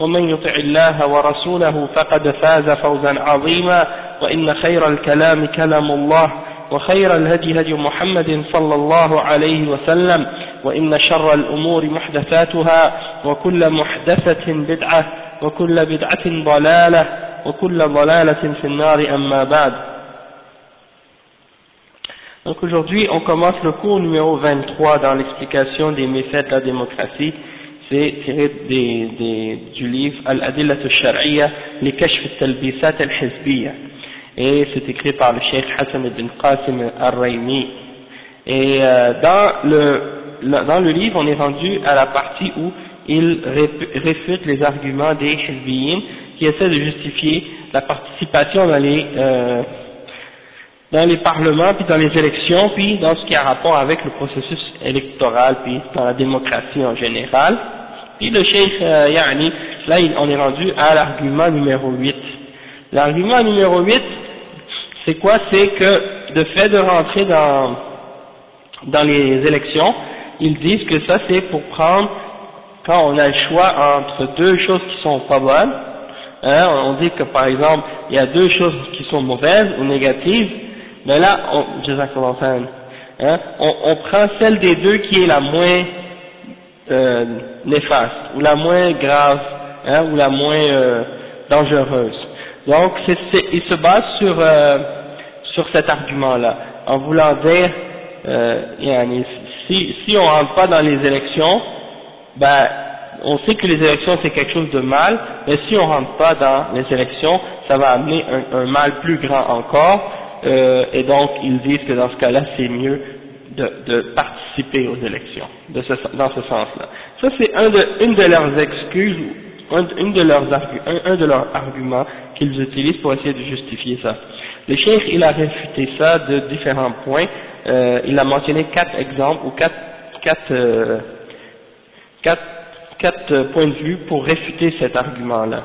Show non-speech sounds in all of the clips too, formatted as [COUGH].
ومن يطع الله ورسوله فقد فاز فوزا عظيما وإن خير الكلام كلام الله وخير الهدي هدي محمد صلى الله عليه وسلم وإن شر الأمور محدثاتها وكل محدثة بدعة وكل بدعة ضلالة وكل ضلالة في النار أما بعد Donc aujourd'hui, on commence le cours numéro 23 dans l'explication des méfaits de la démocratie. C'est tiré du livre Al-Adillat al-Shar'iyya, les Kashf al-Talbisat al-Hizbiyya. Et c'est écrit par le Cheikh Hassan ibn Qasim al-Raymi. Et euh, dans, le, dans le livre, on est rendu à la partie où il réfute les arguments des Hizbiyin qui essaient de justifier la participation dans les, euh, dans les parlements, puis dans les élections, puis dans ce qui a rapport avec le processus électoral, puis dans la démocratie en général. Puis le Cheikh euh, Yani, là on est rendu à l'argument numéro 8. L'argument numéro 8, c'est quoi? C'est que de fait de rentrer dans, dans les élections, ils disent que ça c'est pour prendre, quand on a le choix entre deux choses qui sont pas bonnes, hein, on dit que par exemple, il y a deux choses qui sont mauvaises ou négatives, mais là, on, hein, on, on prend celle des deux qui est la moins euh, néfaste, ou la moins grave, hein, ou la moins euh, dangereuse. Donc, c'est, il se base sur, euh, sur cet argument-là, en voulant dire, euh, si, si on rentre pas dans les élections, ben, on sait que les élections c'est quelque chose de mal, mais si on rentre pas dans les élections, ça va amener un, un mal plus grand encore, euh, et donc ils disent que dans ce cas-là c'est mieux de, de, participer aux élections, de ce, dans ce sens-là. Ça c'est un de, une de leurs excuses, un, une de leurs un, un de leurs arguments qu'ils utilisent pour essayer de justifier ça. Le cheikh il a réfuté ça de différents points, euh, il a mentionné quatre exemples ou quatre, quatre, euh, quatre, quatre points de vue pour réfuter cet argument-là.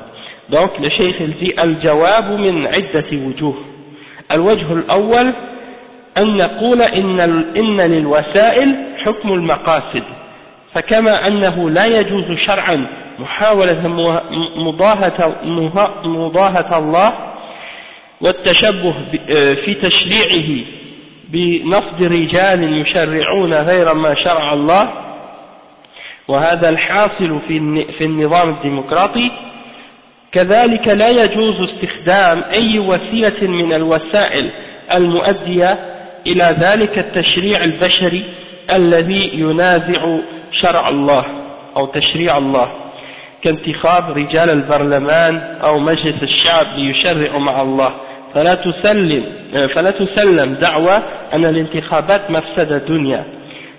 Donc le cheikh il dit al-jawabu min iddati wujuh. الوجه الأول أن نقول إن, إن للوسائل حكم المقاصد. فكما أنه لا يجوز شرعا محاولة مضاهة, الله والتشبه في تشريعه بنصب رجال يشرعون غير ما شرع الله. وهذا الحاصل في النظام الديمقراطي. كذلك لا يجوز استخدام أي وسيلة من الوسائل المؤدية إلى ذلك التشريع البشري الذي ينازع شرع الله أو تشريع الله كانتخاب رجال البرلمان أو مجلس الشعب ليشرعوا مع الله. فلا تسلم فلا تسلم دعوى أن الانتخابات مفسدة دنيا.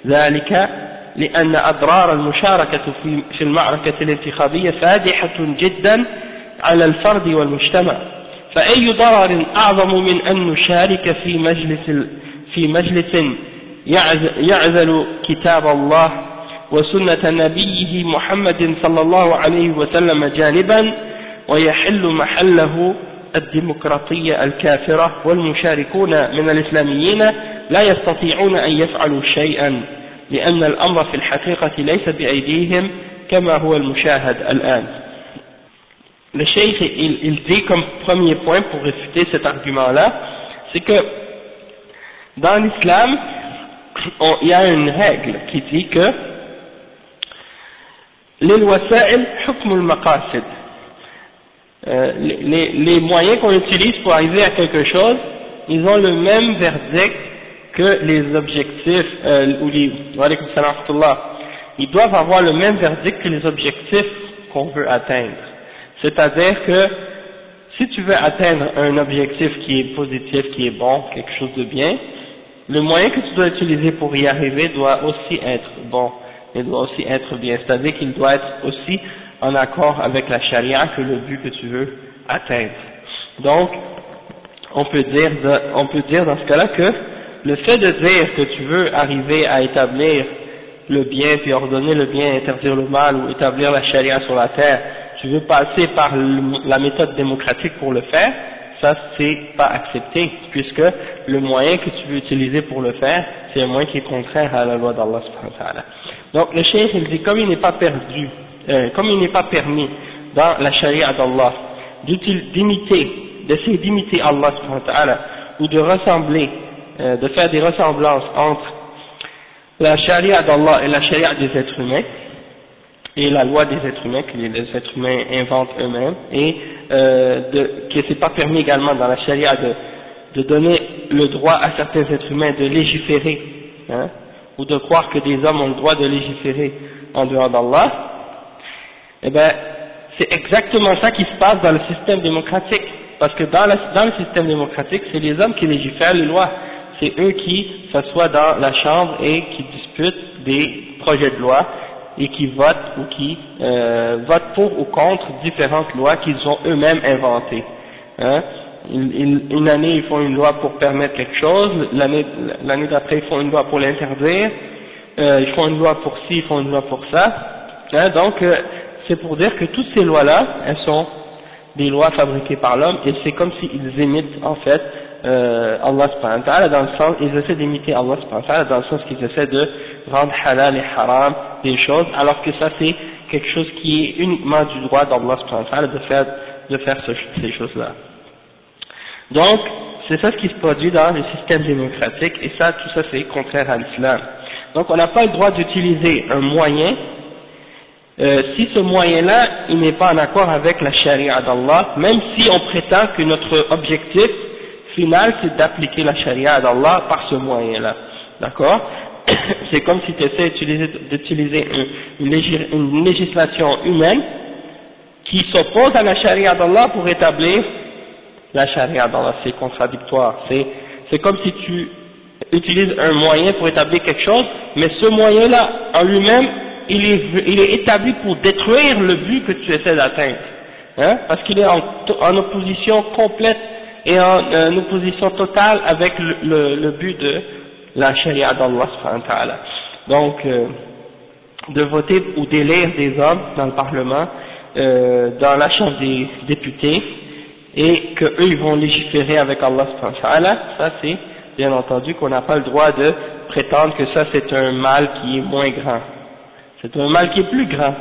ذلك لأن أضرار المشاركة في المعركة الانتخابية فادحة جدا على الفرد والمجتمع. فأي ضرر أعظم من أن نشارك في مجلس في مجلس يعزل كتاب الله وسنة نبيه محمد صلى الله عليه وسلم جانبا ويحل محله الديمقراطية الكافرة والمشاركون من الإسلاميين لا يستطيعون أن يفعلوا شيئا لأن الأمر في الحقيقة ليس بأيديهم كما هو المشاهد الآن. Le cheikh, il, il, dit comme premier point pour réfuter cet argument-là, c'est que dans l'islam, il y a une règle qui dit que al-maqasid. Euh, les, les moyens qu'on utilise pour arriver à quelque chose, ils ont le même verdict que les objectifs, euh, ou les, ils doivent avoir le même verdict que les objectifs qu'on veut atteindre. C'est-à-dire que si tu veux atteindre un objectif qui est positif, qui est bon, quelque chose de bien, le moyen que tu dois utiliser pour y arriver doit aussi être bon, il doit aussi être bien, c'est-à-dire qu'il doit être aussi en accord avec la charia que le but que tu veux atteindre. Donc, on peut dire, on peut dire dans ce cas-là que le fait de dire que tu veux arriver à établir le bien, puis ordonner le bien, interdire le mal, ou établir la charia sur la terre, tu veux passer par la méthode démocratique pour le faire, ça c'est pas accepté, puisque le moyen que tu veux utiliser pour le faire, c'est un moyen qui est contraire à la loi d'Allah Donc le cheikh il dit, comme il n'est pas perdu, euh, comme il n'est pas permis dans la charia d'Allah d'imiter, d'essayer d'imiter Allah ou de ressembler, euh, de faire des ressemblances entre la charia d'Allah et la charia des êtres humains, et la loi des êtres humains, que les êtres humains inventent eux-mêmes, et euh, de, que c'est pas permis également dans la charia de, de donner le droit à certains êtres humains de légiférer, hein, ou de croire que des hommes ont le droit de légiférer en dehors d'Allah, eh bien, c'est exactement ça qui se passe dans le système démocratique. Parce que dans, dans le système démocratique, c'est les hommes qui légifèrent les lois. C'est eux qui s'assoient dans la chambre et qui disputent des projets de loi et qui votent ou qui euh, votent pour ou contre différentes lois qu'ils ont eux-mêmes inventées. Hein? Une, année ils font une loi pour permettre quelque chose, l'année d'après ils font une loi pour l'interdire, euh, ils font une loi pour ci, ils font une loi pour ça. Hein? donc euh, c'est pour dire que toutes ces lois-là, elles sont des lois fabriquées par l'homme et c'est comme s'ils imitent en fait euh, Allah subhanahu wa ta'ala dans le sens, ils essaient d'imiter Allah subhanahu wa ta'ala dans le sens qu'ils essaient de rendre halal et haram alors que ça c'est quelque chose qui est uniquement du droit d'Allah de faire, de faire ces choses-là. Donc, c'est ça ce qui se produit dans les systèmes démocratiques et ça, tout ça c'est contraire à l'islam. Donc on n'a pas le droit d'utiliser un moyen euh, si ce moyen-là, il n'est pas en accord avec la charia d'Allah, même si on prétend que notre objectif final, c'est d'appliquer la charia d'Allah par ce moyen-là. D'accord? [COUGHS] C'est comme si tu essaies d'utiliser une, législation humaine qui s'oppose à la charia d'Allah pour établir la charia d'Allah. C'est contradictoire. C'est comme si tu utilises un moyen pour établir quelque chose, mais ce moyen-là, en lui-même, il est, établi pour détruire le but que tu essaies d'atteindre. Hein, parce qu'il est en, opposition complète et en, opposition totale avec le, but de la charia d'Allah Donc, euh, de voter ou d'élire des hommes dans le Parlement, euh, dans la Chambre des députés, et qu'eux ils vont légiférer avec Allah ça c'est bien entendu qu'on n'a pas le droit de prétendre que ça c'est un mal qui est moins grand. C'est un mal qui est plus grand.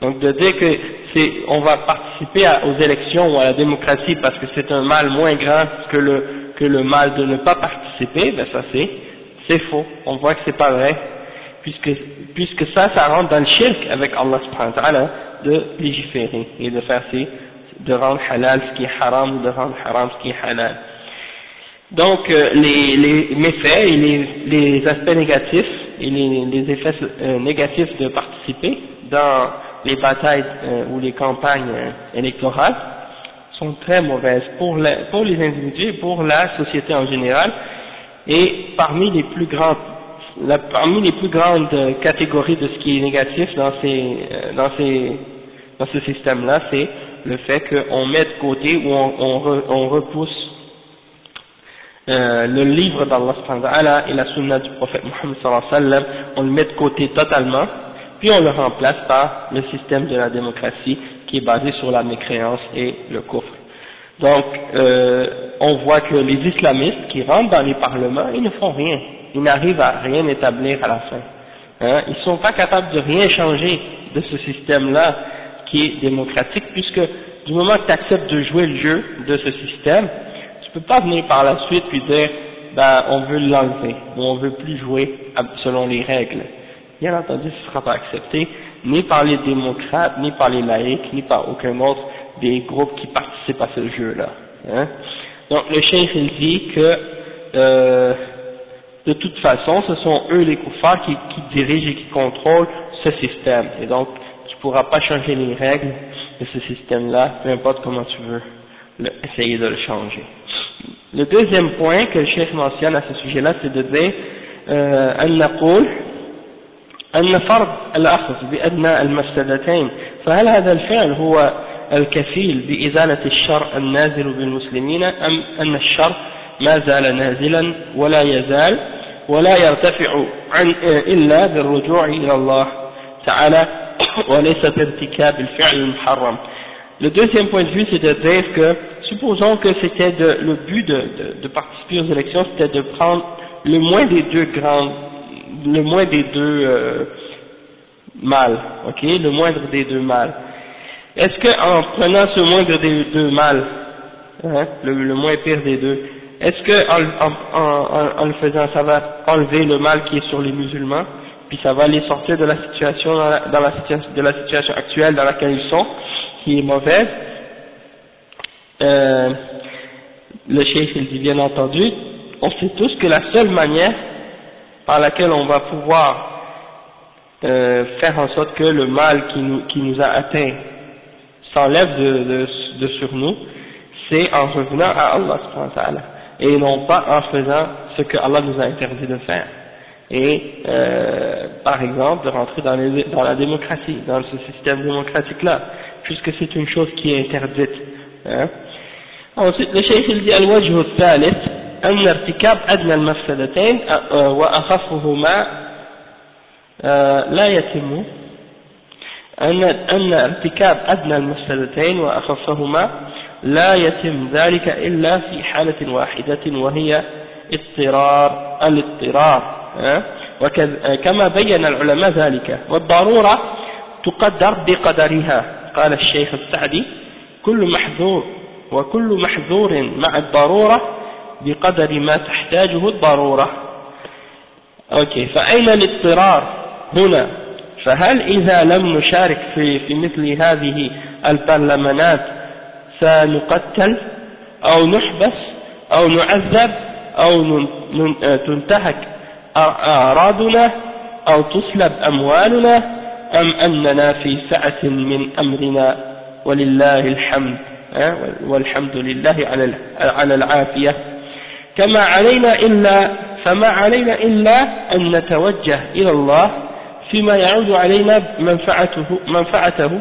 Donc de dire que c'est, on va participer aux élections ou à la démocratie parce que c'est un mal moins grand que le, que le mal de ne pas participer, ben ça c'est, c'est faux. On voit que c'est pas vrai. Puisque, puisque ça, ça rentre dans le shirk avec Allah subhanahu wa ta'ala de légiférer et de faire ces, de rendre halal ce qui est haram ou de rendre haram ce qui est halal. Donc euh, les, les méfaits et les, les aspects négatifs et les, les effets euh, négatifs de participer dans les batailles euh, ou les campagnes euh, électorales sont très mauvaises pour, pour les individus et pour la société en général. Et parmi les plus grandes, la, parmi les plus grandes catégories de ce qui est négatif dans ces, dans ces, dans ce système-là, c'est le fait qu'on met de côté ou on, on, on repousse euh, le livre d'Allah et la sunna du prophète Muhammad sallallahu on le met de côté totalement, puis on le remplace par le système de la démocratie qui est basé sur la mécréance et le coffre. Donc, euh, on voit que les islamistes qui rentrent dans les parlements, ils ne font rien. Ils n'arrivent à rien établir à la fin. Hein? Ils ne sont pas capables de rien changer de ce système-là qui est démocratique, puisque du moment que tu acceptes de jouer le jeu de ce système, ne peux pas venir par la suite puis dire ben, on veut l'enlever, ou on veut plus jouer selon les règles. Bien entendu, ce ne sera pas accepté, ni par les démocrates, ni par les laïcs, ni par aucun autre des groupes qui participent à ce jeu-là. Hein. Donc le chef il dit que euh, de toute façon, ce sont eux les koufars qui, qui dirigent et qui contrôlent ce système. Et donc, tu ne pourras pas changer les règles de ce système-là, peu importe comment tu veux essayer de le changer. Le deuxième point que le chef mentionne à ce sujet-là, c'est de dire أن نقول أن فرض الأخذ بأدنى المفسدتين فهل هذا الفعل هو الكفيل بإزالة الشر النازل بالمسلمين أم أن الشر ما زال نازلا ولا يزال ولا يرتفع عن إلا بالرجوع إلى الله تعالى وليس بارتكاب الفعل المحرم Le deuxième point de vue, c'est de dire que, supposons que c'était le but de, de, de, participer aux élections, c'était de prendre le moins des deux grands, le moins des deux euh, mâles, ok, le moindre des deux mâles. Est-ce qu'en prenant ce moindre des deux mâles, hein, le, moins pire des deux, est-ce que en, le faisant, ça va enlever le mal qui est sur les musulmans, puis ça va les sortir de la situation, dans la, de la situation actuelle dans laquelle ils sont, qui est mauvaise? Euh, Le cheikh il dit bien entendu, on sait tous que la seule manière par laquelle on va pouvoir euh, faire en sorte que le mal qui nous, qui nous a atteint s'enlève de, de, de, sur nous, c'est en revenant à Allah et non pas en faisant ce que Allah nous a interdit de faire. Et euh, par exemple de rentrer dans, les, dans la démocratie, dans ce système démocratique-là, puisque c'est une chose qui est interdite. Hein. Ensuite, le cheikh il dit الوجه الثالث أن ارتكاب أدنى المفسدتين وأخفهما لا يتم أن أن ارتكاب أدنى المفسدتين وأخفهما لا يتم ذلك إلا في حالة واحدة وهي اضطرار الاضطرار وكما بين العلماء ذلك والضرورة تقدر بقدرها قال الشيخ السعدي. كل محذور وكل محذور مع الضرورة بقدر ما تحتاجه الضرورة. أوكي فأين الاضطرار هنا؟ فهل إذا لم نشارك في, في مثل هذه البرلمانات سنقتل أو نحبس أو نعذب أو تنتهك أعراضنا أو تسلب أموالنا أم أننا في سعة من أمرنا ولله الحمد والحمد لله على العافية. كما علينا إلا فما علينا إلا أن نتوجه إلى الله فيما يعود علينا منفعته منفعته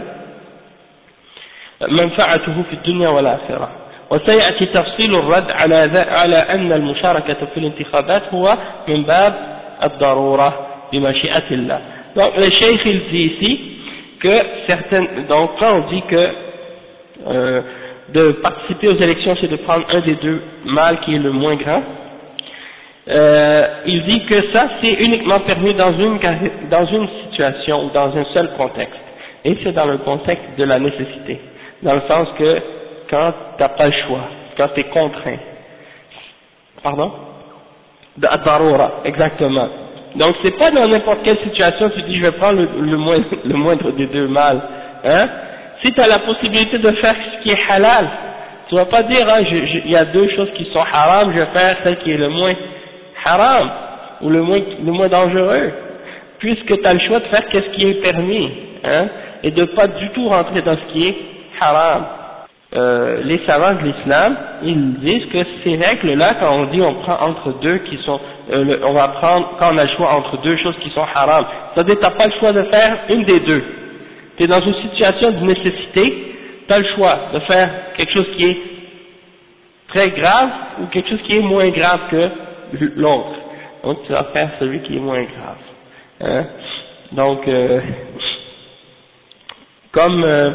منفعته في الدنيا والآخرة وسيأتي تفصيل الرد على على أن المشاركة في الانتخابات هو من باب الضرورة بمشيئة الله Donc le cheikh il dit ici que certaines, donc quand on dit que euh, de participer aux élections c'est de prendre un des deux mâles qui est le moins grand, euh, il dit que ça c'est uniquement permis dans une, dans une situation ou dans un seul contexte, et c'est dans le contexte de la nécessité dans le sens que quand tu n'as pas le choix, quand tu es contraint. Pardon? Darura, exactement. Donc c'est pas dans n'importe quelle situation tu dis je vais prendre le, le, moindre, [LAUGHS] le moindre des deux mâles. Hein? Si tu as la possibilité de faire ce qui est halal, tu vas pas dire hein, il y a deux choses qui sont haram, je vais faire celle qui est le moins haram ou le moins, le moins dangereux, puisque tu as le choix de faire ce qui est permis, hein, et de pas du tout rentrer dans ce qui est haram. Euh, les savants de l'islam, ils disent que ces règles-là, quand on dit on prend entre deux qui sont, euh, on va prendre, quand on a le choix entre deux choses qui sont haram, ça veut dire que tu pas le choix de faire une des deux. Tu es dans une situation de nécessité, tu as le choix de faire quelque chose qui est très grave ou quelque chose qui est moins grave que l'autre. Donc tu vas faire celui qui est moins grave. Hein? Donc, euh, comme euh,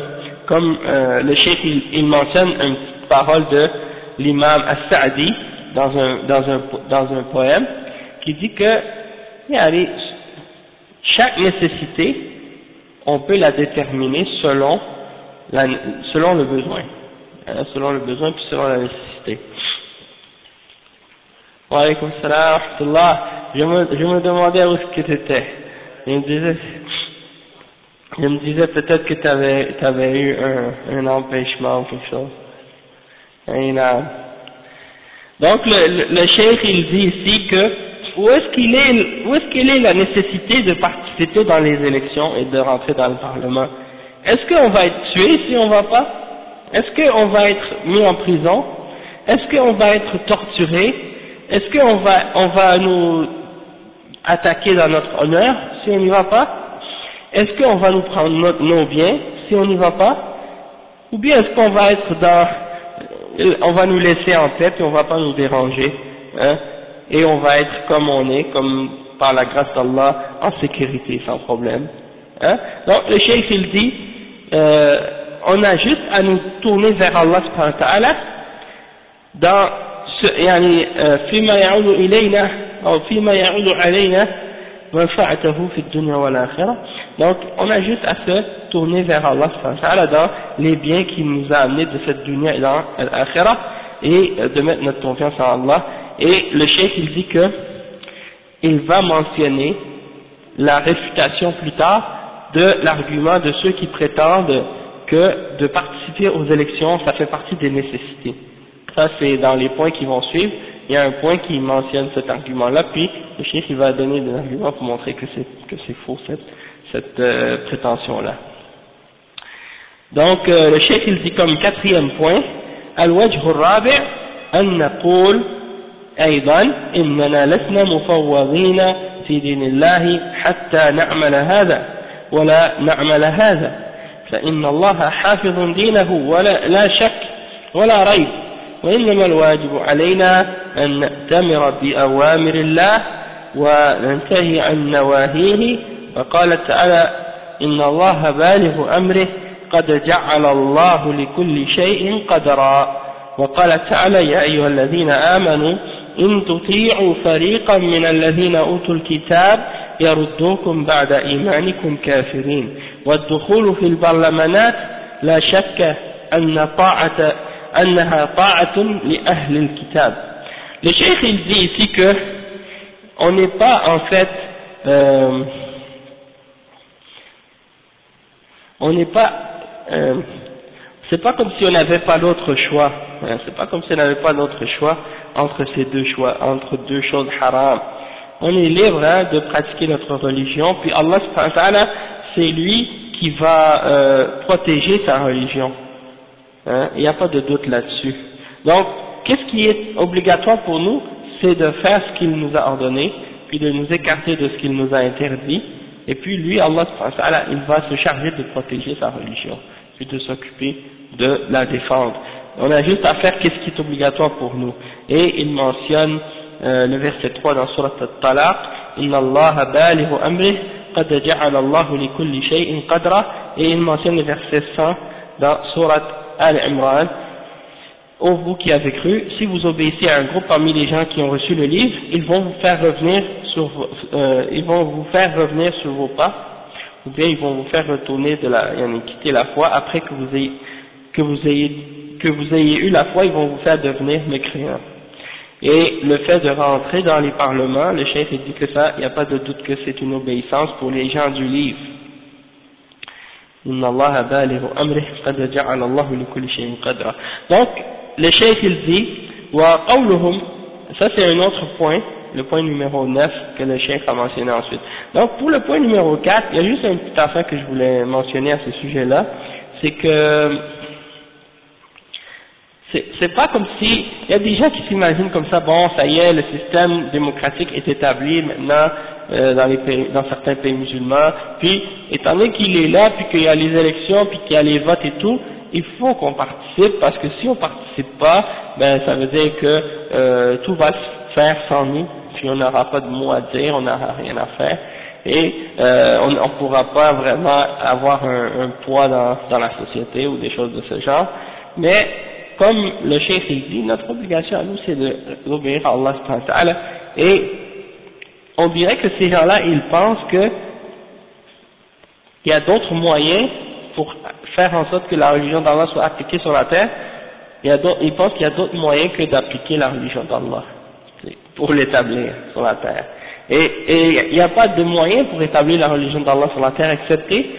comme euh, le cheikh il, il, mentionne une petite parole de l'imam As-Sa'di dans un, dans, un, dans un poème qui dit que allez, chaque nécessité on peut la déterminer selon, selon le besoin hein, selon le besoin puis selon la nécessité wa alaykum salam me, je me demandais où est-ce que tu étais il me disait je me disais peut-être que tu avais, eu un, un, empêchement ou quelque chose. Donc le, le, le il dit ici que où est-ce qu'il est, où est-ce qu'il est la nécessité de participer dans les élections et de rentrer dans le Parlement? Est-ce qu'on va être tué si on va pas? Est-ce qu'on va être mis en prison? Est-ce qu'on va être torturé? Est-ce qu'on va, on va nous attaquer dans notre honneur si on n'y va pas? Est-ce qu'on va nous prendre nos biens si on n'y va pas? Ou bien est-ce qu'on va être dans, on va nous laisser en tête et on va pas nous déranger hein? Et on va être comme on est, comme par la grâce d'Allah, en sécurité, sans problème. Hein? Donc le cheikh il dit, euh, on a juste à nous tourner vers Allah dans يعني فيما يعود إلينا أو فيما يعود علينا منفعته في الدنيا والآخرة donc on a juste à se tourner vers Allah subhanahu wa ta'ala dans les biens qu'il nous a amenés de cette dunya et dans l'akhirah et de mettre notre confiance en Allah et le chef il dit que il va mentionner la réfutation plus tard de l'argument de ceux qui prétendent que de participer aux élections, ça fait partie des nécessités. Ça, c'est dans les points qui vont suivre. Il y a un point qui mentionne cet argument-là, puis le chef il va donner des arguments pour montrer que c'est que c'est faux cette, cette euh, prétention-là. Donc euh, le chef il dit comme quatrième point, al-wajh rabi an naqul أيضا إننا لسنا مفوضين في دين الله حتى نعمل هذا ولا نعمل هذا فإن الله حافظ دينه ولا لا شك ولا ريب وإنما الواجب علينا أن نأتمر بأوامر الله وننتهي عن نواهيه. فقال تعالى إن الله بالغ أمره قد جعل الله لكل شيء قدرا. وقال تعالى يا أيها الذين آمنوا إن تطيعوا فريقا من الذين أوتوا الكتاب يردوكم بعد إيمانكم كافرين. والدخول في البرلمانات لا شك أن طاعة أنها طاعة لأهل الكتاب Le cheikh il dit ici que on n'est pas en fait euh, on n'est pas euh, c'est pas comme si on n'avait pas d'autre choix hein, c'est pas comme si on n'avait pas d'autre choix entre ces deux choix, entre deux choses haram. On est libre hein, de pratiquer notre religion, puis Allah c'est lui qui va euh, protéger sa religion. Hein, il n'y a pas de doute là-dessus. Donc, qu'est-ce qui est obligatoire pour nous? C'est de faire ce qu'il nous a ordonné, puis de nous écarter de ce qu'il nous a interdit, et puis lui, Allah il va se charger de protéger sa religion, puis de s'occuper de la défendre. On a juste à faire qu'est-ce qui est obligatoire pour nous. Et il mentionne euh, le verset 3 dans Surat Al-Talaq, et il mentionne le verset 100 dans Surat Al-Imran, Ô vous qui avez cru, si vous obéissez à un groupe parmi les gens qui ont reçu le livre, ils vont vous faire revenir sur, euh, revenir sur vos pas, ou bien ils vont vous faire retourner de la, quitter la foi après que vous ayez, que vous que vous ayez eu la foi, ils vont vous faire devenir mécréants. Et le fait de rentrer dans les parlements, le chef dit que ça, il n'y a pas de doute que c'est une obéissance pour les gens du livre. Donc, le chef il dit, ça c'est un autre point, le point numéro 9 que le chef a mentionné ensuite. Donc pour le point numéro 4, il y a juste un petit affaire que je voulais mentionner à ce sujet-là, c'est que c'est pas comme si, il y a des gens qui s'imaginent comme ça, bon, ça y est, le système démocratique est établi maintenant euh, dans, les pays, dans certains pays musulmans, puis étant donné qu'il est là, puis qu'il y a les élections, puis qu'il y a les votes et tout, il faut qu'on participe, parce que si on participe pas, ben ça veut dire que euh, tout va se faire sans nous, puis on n'aura pas de mots à dire, on n'aura rien à faire, et euh, on ne pourra pas vraiment avoir un, un poids dans, dans la société ou des choses de ce genre, mais comme le chef dit, notre obligation à nous c'est d'obéir à Allah et on dirait que ces gens-là ils pensent que il y a d'autres moyens pour faire en sorte que la religion d'Allah soit appliquée sur la terre, il ils pensent qu'il y a d'autres moyens que d'appliquer la religion d'Allah pour l'établir sur la terre. Et il n'y a pas de moyen pour établir la religion d'Allah sur la terre excepté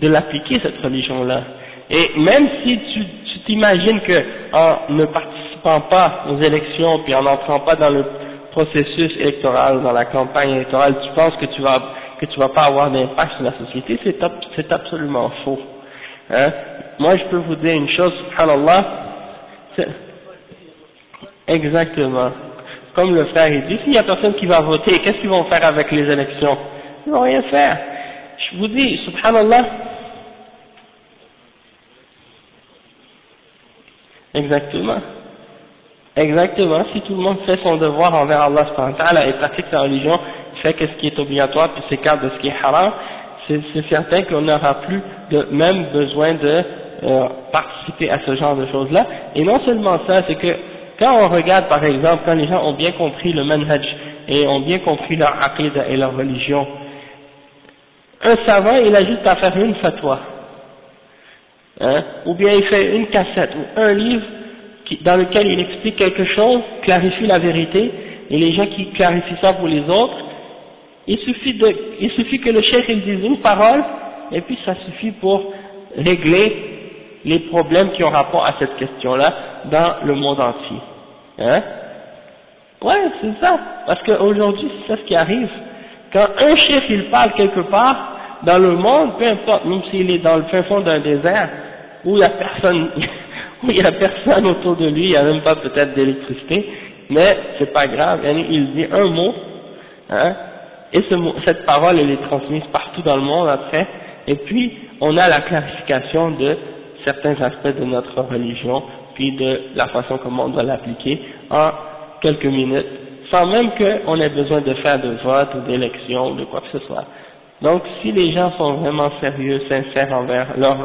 de l'appliquer cette religion-là. Et même si tu t'imagines que en ne participant pas aux élections, puis en n'entrant pas dans le processus électoral, dans la campagne électorale, tu penses que tu vas que tu vas pas avoir d'impact sur la société, c'est c'est absolument faux. Hein? Moi, je peux vous dire une chose, subhanallah, exactement. Comme le frère il dit, s'il y a personne qui va voter, qu'est-ce qu'ils vont faire avec les élections? Ils vont rien faire. Je vous dis, subhanallah, exactement. Exactement, si tout le monde fait son devoir envers Allah et pratique sa religion, fait ce qui est obligatoire puis s'écarte de ce qui est haram, c'est certain qu'on n'aura plus de même besoin de euh, participer à ce genre de choses-là. Et non seulement ça, c'est que quand on regarde par exemple, quand les gens ont bien compris le manhaj et ont bien compris leur aqidah et leur religion, un savant, il a juste à faire une fatwa, hein, ou bien il fait une cassette ou un livre dans lequel il explique quelque chose, clarifie la vérité, et les gens qui clarifient ça pour les autres, il suffit, de, il suffit que le chef il dise une parole, et puis ça suffit pour régler les problèmes qui ont rapport à cette question-là dans le monde entier. Hein? Ouais, c'est ça. Parce qu'aujourd'hui, c'est ça ce qui arrive. Quand un chef il parle quelque part, dans le monde, peu importe, même s'il est dans le fin fond d'un désert, où il n'y a personne, [LAUGHS] [LAUGHS] il y a personne autour de lui, il n'y a même pas peut-être d'électricité, mais c'est pas grave, il dit un mot, hein, et ce, cette parole elle est transmise partout dans le monde après, et puis on a la clarification de certains aspects de notre religion, puis de la façon comment on doit l'appliquer en quelques minutes, sans même qu'on ait besoin de faire de vote ou d'élection ou de quoi que ce soit. Donc si les gens sont vraiment sérieux, sincères envers leur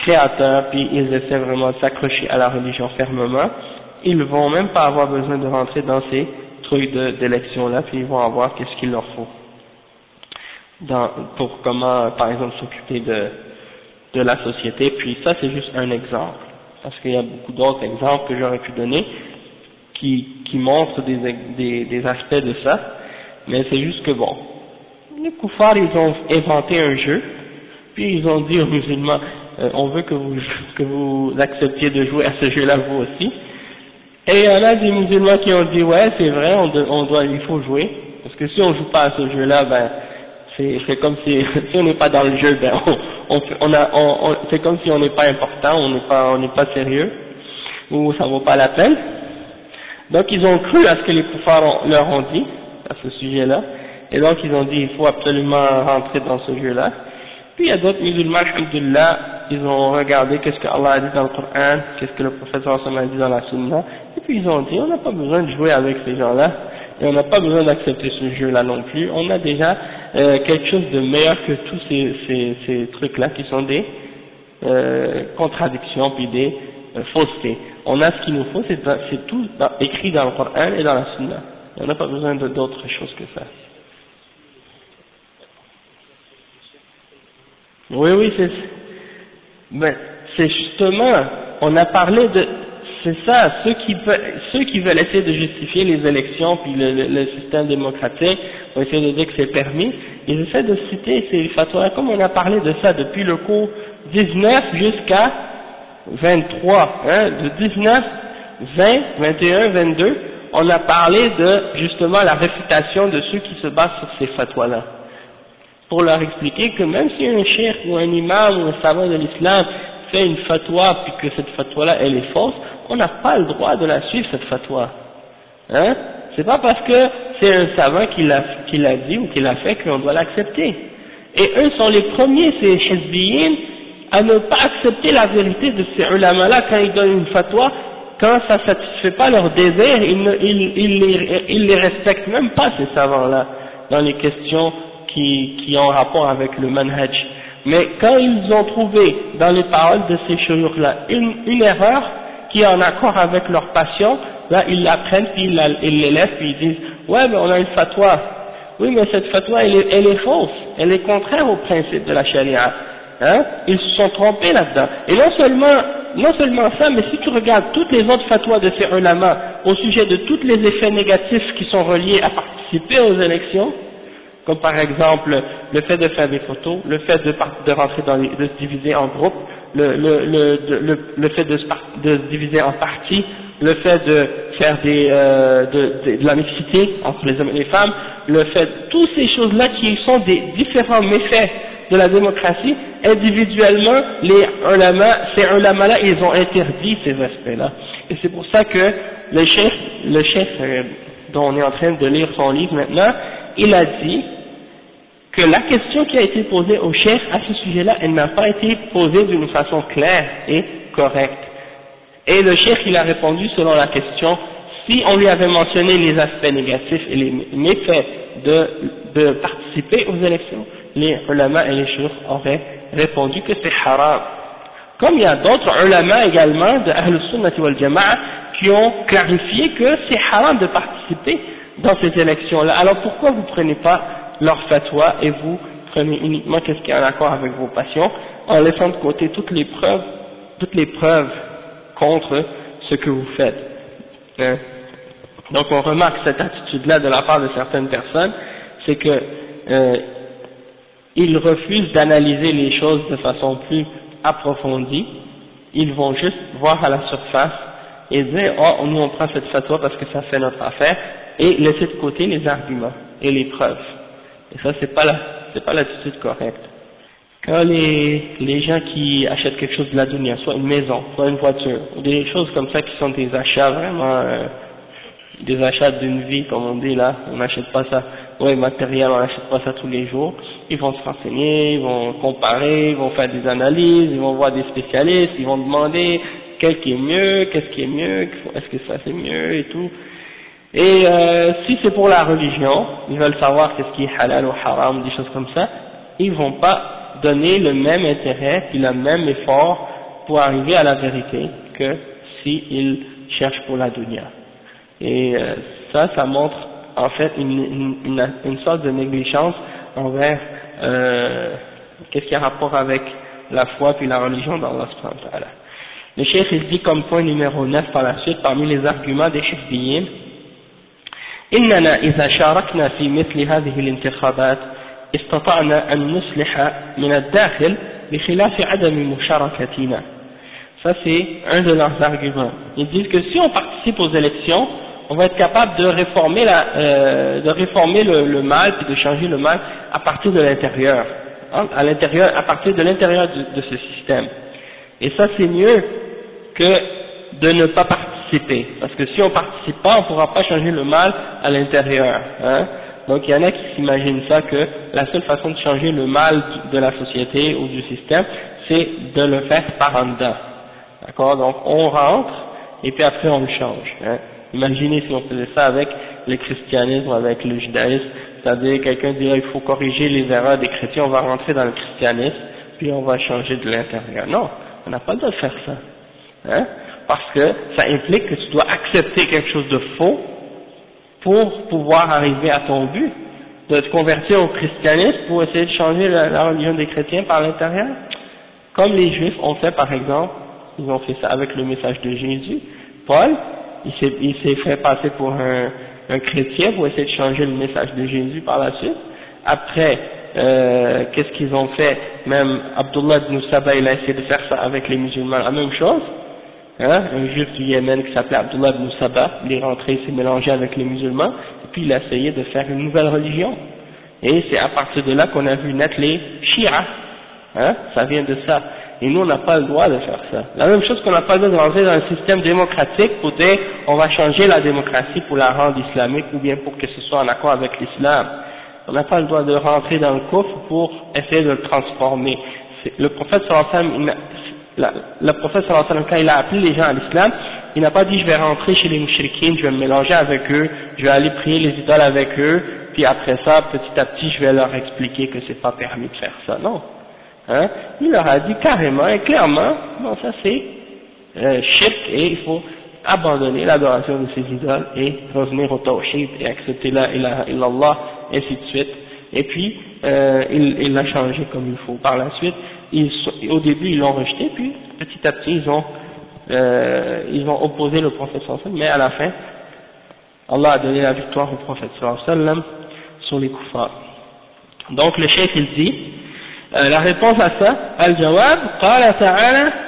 créateur, puis ils essaient vraiment de s'accrocher à la religion fermement, ils vont même pas avoir besoin de rentrer dans ces trucs d'élection là, puis ils vont avoir qu'est-ce qu'il leur faut. Dans, pour comment, par exemple, s'occuper de, de la société, puis ça c'est juste un exemple, parce qu'il y a beaucoup d'autres exemples que j'aurais pu donner qui, qui montrent des, des, des aspects de ça, mais c'est juste que bon, les koufars ils ont inventé un jeu, puis ils ont dit aux musulmans, euh, on veut que vous, que vous acceptiez de jouer à ce jeu-là vous aussi. Et il y en a des musulmans qui ont dit ouais c'est vrai, on, doit, il faut jouer, parce que si on joue pas à ce jeu-là, ben c'est comme si, [LAUGHS] si on n'est pas dans le jeu, ben on, on, a, c'est comme si on n'est pas important, on n'est pas, on n'est pas sérieux, ou ça vaut pas la peine. Donc ils ont cru à ce que les koufars leur ont dit à ce sujet-là, et donc ils ont dit il faut absolument rentrer dans ce jeu-là. Puis il y a d'autres musulmans, alhamdulillah, ils ont regardé qu'est-ce que Allah a dit dans le Coran, qu'est-ce que le prophète a dit dans la Sunna, et puis ils ont dit on n'a pas besoin de jouer avec ces gens-là, et on n'a pas besoin d'accepter ce jeu-là non plus, on a déjà euh, quelque chose de meilleur que tous ces trucs-là qui sont des euh, contradictions puis des euh, faussetés. On a ce qu'il nous faut, c'est tout écrit dans le Coran et dans la Sunna. On n'a pas besoin d'autre chose que ça. Oui, oui, c'est mais c'est justement, on a parlé de, c'est ça, ceux qui, ceux qui veulent essayer de justifier les élections puis le, le, système démocratique, vont essayer de dire que c'est permis, ils essaient de citer ces fatwas, comme on a parlé de ça depuis le cours 19 jusqu'à 23, hein, de 19, 20, 21, 22, on a parlé de justement la réfutation de ceux qui se basent sur ces fatwas-là pour leur expliquer que même si un cheikh ou un imam ou un savant de l'islam fait une fatwa puis que cette fatwa-là elle est fausse, on n'a pas le droit de la suivre cette fatwa. Hein? C'est pas parce que c'est un savant qui l'a dit ou qui l'a fait qu'on doit l'accepter. Et eux sont les premiers, ces hizbiyin, à ne pas accepter la vérité de ces ulama-là quand ils donnent une fatwa, quand ça ne satisfait pas leur désir, ils, ne, ils, ils, les, ils les respectent même pas ces savants-là dans les questions qui, qui ont rapport avec le manhaj. Mais quand ils ont trouvé dans les paroles de ces chouyours là une, erreur qui est en accord avec leur passion, là ils la prennent, puis ils, laissent, puis ils disent ouais mais on a une fatwa. Oui mais cette fatwa elle est, elle est fausse, elle est contraire au principe de la charia. Hein? Ils se sont trompés là-dedans. Et non seulement, non seulement ça, mais si tu regardes toutes les autres fatwas de ces ulama au sujet de tous les effets négatifs qui sont reliés à participer aux élections, comme par exemple le fait de faire des photos, le fait de, de rentrer dans de se diviser en groupes, le, le, le, le, le fait de se, de se, diviser en parties le fait de faire des, euh, de, de, la mixité entre les hommes et les femmes, le fait, toutes ces choses-là qui sont des différents méfaits de la démocratie, individuellement, les ulama, ces ulama-là, ils ont interdit ces aspects-là. Et c'est pour ça que le chef, le chef euh, dont on est en train de lire son livre maintenant, il a dit que la question qui a été posée au chef à ce sujet-là, elle n'a pas été posée d'une façon claire et correcte. Et le chef, il a répondu selon la question, si on lui avait mentionné les aspects négatifs et les méfaits de, participer aux élections, les ulama et les chefs auraient répondu que c'est haram. Comme il y a d'autres ulama également de Ahl Sunnah wal Jama'a qui ont clarifié que c'est haram de participer dans ces élections-là. Alors pourquoi vous ne prenez pas leur fatwa et vous prenez uniquement qu'est-ce qui est en accord avec vos passions en laissant de côté toutes les preuves, toutes les preuves contre ce que vous faites. Hein? Donc on remarque cette attitude-là de la part de certaines personnes, c'est que euh, ils refusent d'analyser les choses de façon plus approfondie, ils vont juste voir à la surface et dire oh nous on prend cette fatwa parce que ça fait notre affaire et laisser de côté les arguments et les preuves. Et ça c'est pas la c'est pas l'attitude correcte. Quand les, les gens qui achètent quelque chose de la dunya, soit une maison, soit une voiture, ou des choses comme ça qui sont des achats vraiment, euh, des achats d'une vie, comme on dit là, on n'achète pas ça, ouais, matériel, on n'achète pas ça tous les jours, ils vont se renseigner, ils vont comparer, ils vont faire des analyses, ils vont voir des spécialistes, ils vont demander quel qui est mieux, qu'est-ce qui est mieux, est-ce que ça c'est mieux et tout. Et euh, si c'est pour la religion, ils veulent savoir qu'est-ce qui est halal ou haram, des choses comme ça, ils vont pas donner le même intérêt puis le même effort pour arriver à la vérité que s'ils cherchent pour la dunya. Et euh, ça, ça montre en fait une, sorte de négligence envers euh, qu'est-ce qui a rapport avec la foi puis la religion dans subhanahu Le chef il dit comme point numéro 9 par la suite parmi les arguments des hizbiyin إننا إذا شاركنا في مثل هذه الانتخابات استطعنا أن نصلح من الداخل بخلاف عدم مشاركتنا ça c'est un de leurs arguments ils disent que si on participe aux élections on va être capable de réformer la, euh, de réformer le, le, mal et de changer le mal à partir de l'intérieur hein, à l'intérieur à partir de l'intérieur de, de, ce système et ça c'est mieux que de ne pas participer parce que si on participe pas on ne pourra pas changer le mal à l'intérieur hein donc il y en a qui s'imaginent ça que la seule façon de changer le mal de la société ou du système, c'est de le faire par en dedans. D'accord? Donc on rentre et puis après on le change. Hein. Imaginez si on faisait ça avec le christianisme avec le judaïsme, c'est-à-dire quelqu'un dirait il faut corriger les erreurs des chrétiens, on va rentrer dans le christianisme, puis on va changer de l'intérieur. Non, on n'a pas le droit de faire ça. Hein parce que ça implique que tu dois accepter quelque chose de faux pour pouvoir arriver à ton but, de te convertir au christianisme pour essayer de changer la, religion des chrétiens par l'intérieur, comme les juifs ont fait par exemple, ils ont fait ça avec le message de Jésus. Paul, il s'est fait passer pour un, un, chrétien pour essayer de changer le message de Jésus par la suite. Après, euh, qu'est-ce qu'ils ont fait? Même Abdullah ibn Saba, il a essayé de faire ça avec les musulmans, la même chose. Hein, un juif du Yémen qui s'appelait Abdullah ibn il est rentré, il s'est mélangé avec les musulmans, et puis il a essayé de faire une nouvelle religion. Et c'est à partir de là qu'on a vu naître les Shia. Hein, ça vient de ça. Et nous, on n'a pas le droit de faire ça. La même chose qu'on n'a pas le droit de rentrer dans un système démocratique pour dire on va changer la démocratie pour la rendre islamique ou bien pour que ce soit en accord avec l'islam. On n'a pas le droit de rentrer dans le coffre pour essayer de le transformer. Le prophète sallallahu le prophète quand il a appelé les gens à l'islam, il n'a pas dit je vais rentrer chez les mouchriquins, je vais me mélanger avec eux, je vais aller prier les idoles avec eux, puis après ça, petit à petit, je vais leur expliquer que c'est pas permis de faire ça. Non. Hein? Il leur a dit carrément et clairement, non, ça c'est euh, et il faut abandonner l'adoration de ces idoles et revenir au tawhid et accepter la ilaha et ainsi de suite. Et puis, euh, il l'a changé comme il faut. Par la suite, ils, au début ils l'ont rejeté, puis petit à petit ils ont, euh, ils ont opposé le prophète sallam, mais à la fin, Allah a donné la victoire au prophète sallam sur les kuffars. Donc le chef il dit, euh, la réponse à ça, al-jawab, qala ta'ala,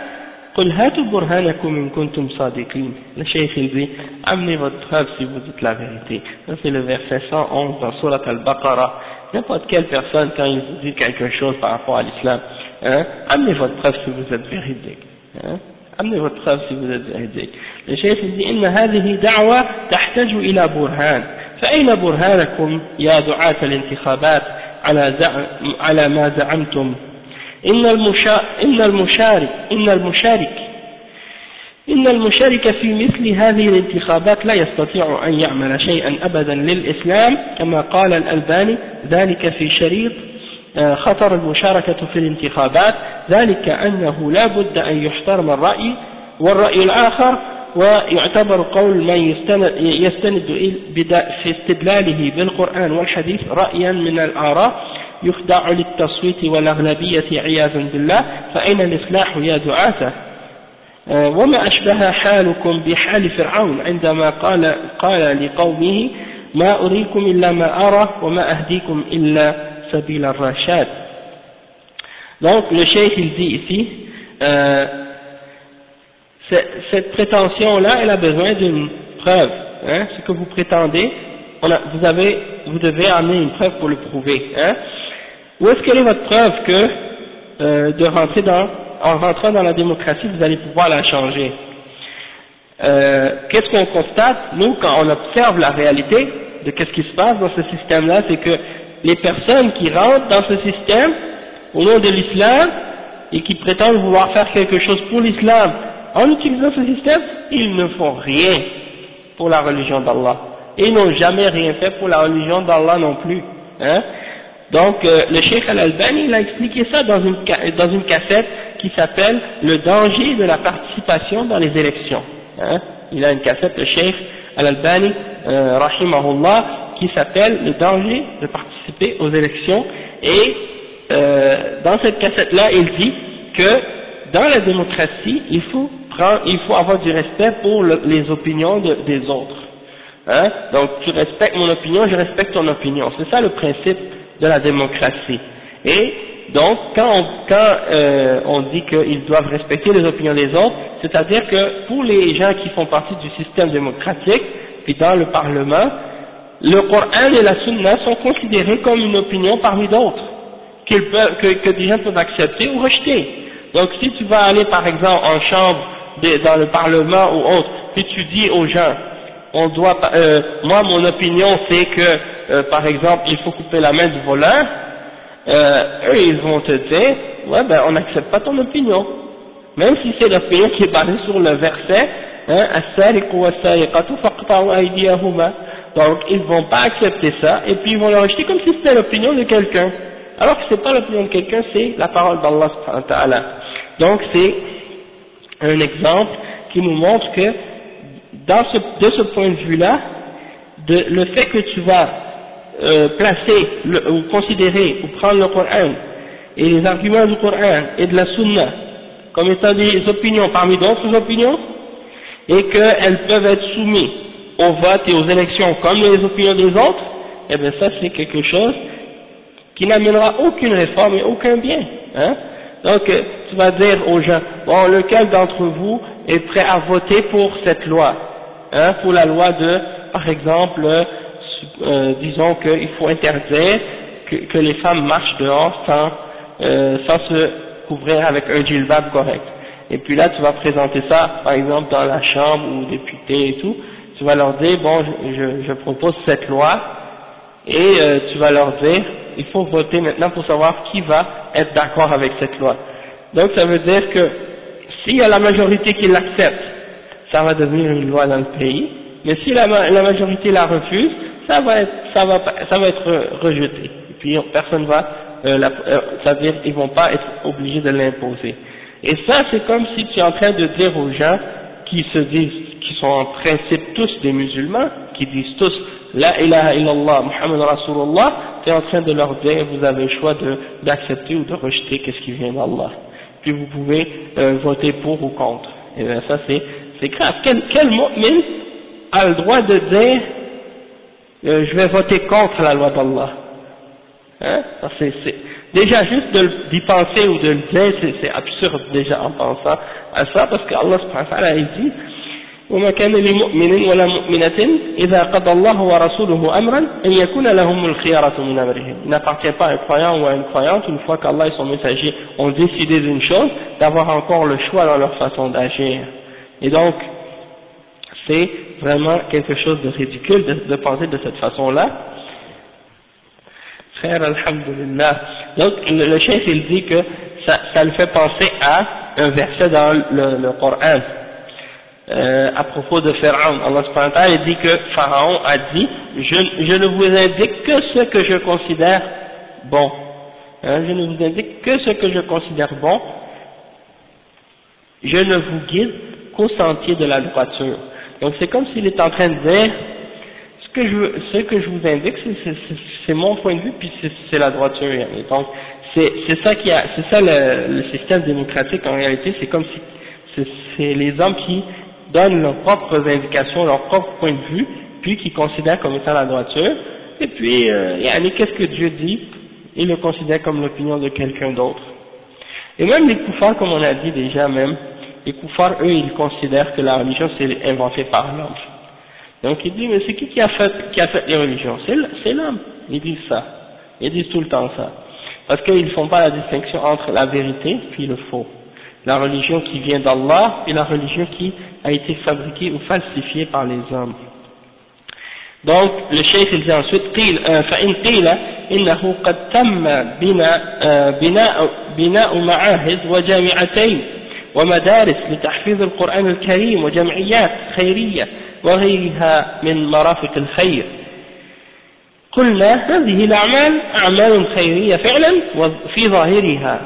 قل هاتوا برهانكم إن كنتم صادقين le cheikh il dit amenez votre preuve si vous dites la vérité ça c'est le verset 111 dans Surat al-Baqarah n'importe quelle personne quand il vous dit quelque chose par rapport à l'islam hein, amenez votre preuve si vous êtes véridique. Hein, amenez votre preuve si vous êtes véridique. Le il dit إن هذه دعوة تحتاج إلى برهان فأين برهانكم يا دعاة الانتخابات على, على ما زعمتم إن, المشا... إن المشارك إن المشارك إن المشارك في مثل هذه الانتخابات لا يستطيع أن يعمل شيئا أبدا للإسلام كما قال الألباني ذلك في شريط خطر المشاركة في الانتخابات ذلك أنه لا بد أن يحترم الرأي والرأي الآخر ويعتبر قول من يستند, يستند في استدلاله بالقرآن والحديث رأيا من الآراء يخدع للتصويت والأغلبية عياذا بالله فأين الإصلاح يا دعاة؟ آه، وما أشبه حالكم بحال فرعون عندما قال, قال لقومه ما أريكم إلا ما أرى وما أهديكم إلا sabil al-rashad. Donc le cheikh il dit ici, euh, cette prétention-là, elle a besoin d'une preuve. Hein. Ce que vous prétendez, vous, avez, vous devez amener une preuve pour le prouver. Hein. Où est-ce qu'elle est votre preuve que euh, de rentrer dans, en rentrant dans la démocratie, vous allez pouvoir la changer? Euh, qu'est-ce qu'on constate? Nous, quand on observe la réalité de qu'est-ce qui se passe dans ce système-là, c'est que les personnes qui rentrent dans ce système, au nom de l'islam, et qui prétendent vouloir faire quelque chose pour l'islam en utilisant ce système, ils ne font rien pour la religion d'Allah. Et ils n'ont jamais rien fait pour la religion d'Allah non plus. Hein donc, euh, le Cheikh Al-Albani, il a expliqué ça dans une, cassette qui s'appelle Le danger de la participation dans les élections. Hein. il a une cassette, le Cheikh Al-Albani, euh, rahimahullah, qui s'appelle Le danger de participer aux élections. Et euh, dans cette cassette-là, il dit que dans la démocratie, il faut, prendre, il faut avoir du respect pour les opinions des autres. Hein? Donc, tu respectes mon opinion, je respecte ton opinion. C'est ça le principe de la démocratie. Et donc, quand euh, on dit qu'ils doivent respecter les opinions des autres, c'est-à-dire que pour les gens qui font partie du système démocratique, puis dans le Parlement, le Coran et la Sunna sont considérés comme une opinion parmi d'autres, que, que des gens peuvent accepter ou rejeter. Donc, si tu vas aller, par exemple, en chambre, dans le Parlement ou autre, puis tu dis aux gens, on doit, euh, moi mon opinion c'est que, euh, par exemple, il faut couper la main du voleur, euh, eux ils vont te dire, ouais ben on n'accepte pas ton opinion, même si c'est l'opinion qui est basée sur le verset, hein, donc ils vont pas accepter ça, et puis ils vont le rejeter comme si c'était l'opinion de quelqu'un, alors que c'est pas l'opinion de quelqu'un, c'est la parole d'Allah Donc c'est un exemple qui nous montre que dans ce, de ce point de vue-là, le fait que tu vas euh, placer ou considérer ou prendre le Coran et les arguments du Coran et de la Sunna comme étant des opinions parmi d'autres opinions et qu'elles peuvent être soumises au vote et aux élections comme les opinions des autres, eh bien ça c'est quelque chose qui n'amènera aucune réforme et aucun bien. Hein Donc tu vas dire aux gens, bon lequel d'entre vous est prêt à voter pour cette loi hein, pour la loi de, par exemple, euh, disons qu'il faut interdire que, que, les femmes marchent dehors sans, euh, sans se couvrir avec un djilbab correct. Et puis là, tu vas présenter ça, par exemple, dans la chambre ou député et tout, tu vas leur dire, bon, je, propose cette loi, et euh, tu vas leur dire, il faut voter maintenant pour savoir qui va être d'accord avec cette loi. Donc ça veut dire que s'il y a la majorité qui l'accepte, ça va devenir une loi dans le pays, mais si la, majorité la refuse, ça va être, ça va, ça va être rejeté. Et puis personne va, la, euh, ça veut dire ils vont pas être obligés de l'imposer. Et ça, c'est comme si tu es en train de dire aux gens qui se disent, qui sont en principe tous des musulmans, qui disent tous La ilaha illallah, Muhammad Rasulullah, tu en train de leur dire, vous avez le choix d'accepter ou de rejeter qu'est-ce qui vient d'Allah. Puis vous pouvez euh, voter pour ou contre. Et bien ça c'est c'est grave. Quel, quel mu'min a le droit de dire euh, je vais voter contre la loi d'Allah? Hein? Déjà, juste d'y penser ou de le dire, c'est absurde déjà en pensant à ça, parce qu'Allah subhanahu wa ta'ala dit وما كان لمؤمن ولا مؤمنة إذا قضى الله ورسوله أمرا أن يكون لهم الخيارة من أمرهم. Il n'appartient pas à un croyant ou à une croyante, une fois qu'Allah et son messager ont décidé d'une chose, d'avoir encore le choix dans leur façon d'agir. Et donc, c'est vraiment quelque chose de ridicule de, de penser de cette façon-là. donc, le, le chef, il dit que ça, ça le fait penser à un verset dans le, Coran. Euh, à propos de Pharaon. Allah subhanahu wa dit que Pharaon a dit je, je, ne vous indique que ce que je considère bon. Hein, je ne vous indique que ce que je considère bon. Je ne vous guide qu'au sentier de la droiture. Donc c'est comme s'il est en train de dire que je, ce que je vous indique, c'est mon point de vue, puis c'est la droiture. Et donc c'est ça qui a, c'est ça le, le, système démocratique en réalité. C'est comme si c'est les hommes qui donnent leurs propres indications, leur propre point de vue, puis qui considèrent comme étant la droiture, et puis, euh, qu'est-ce que Dieu dit? Il le considère comme l'opinion de quelqu'un d'autre. Et même les koufars, comme on a dit déjà même, les koufars, eux, ils considèrent que la religion c'est inventé par l'homme. Donc ils disent, mais c'est qui qui a fait, qui a fait les religions C'est l'homme. Ils disent ça. Ils disent tout le temps ça. Parce qu'ils ne font pas la distinction entre la vérité puis le faux. La religion qui vient d'Allah et la religion qui a été fabriqué ou falsifié par les hommes. Donc, le cheikh il dit ensuite, فإن قيل إنه قد تم بناء, بناء, بناء معاهد وجامعتين ومدارس لتحفيظ القرآن الكريم وجمعيات خيرية وغيرها من مرافق الخير. قلنا هذه الأعمال أعمال خيرية فعلا في ظاهرها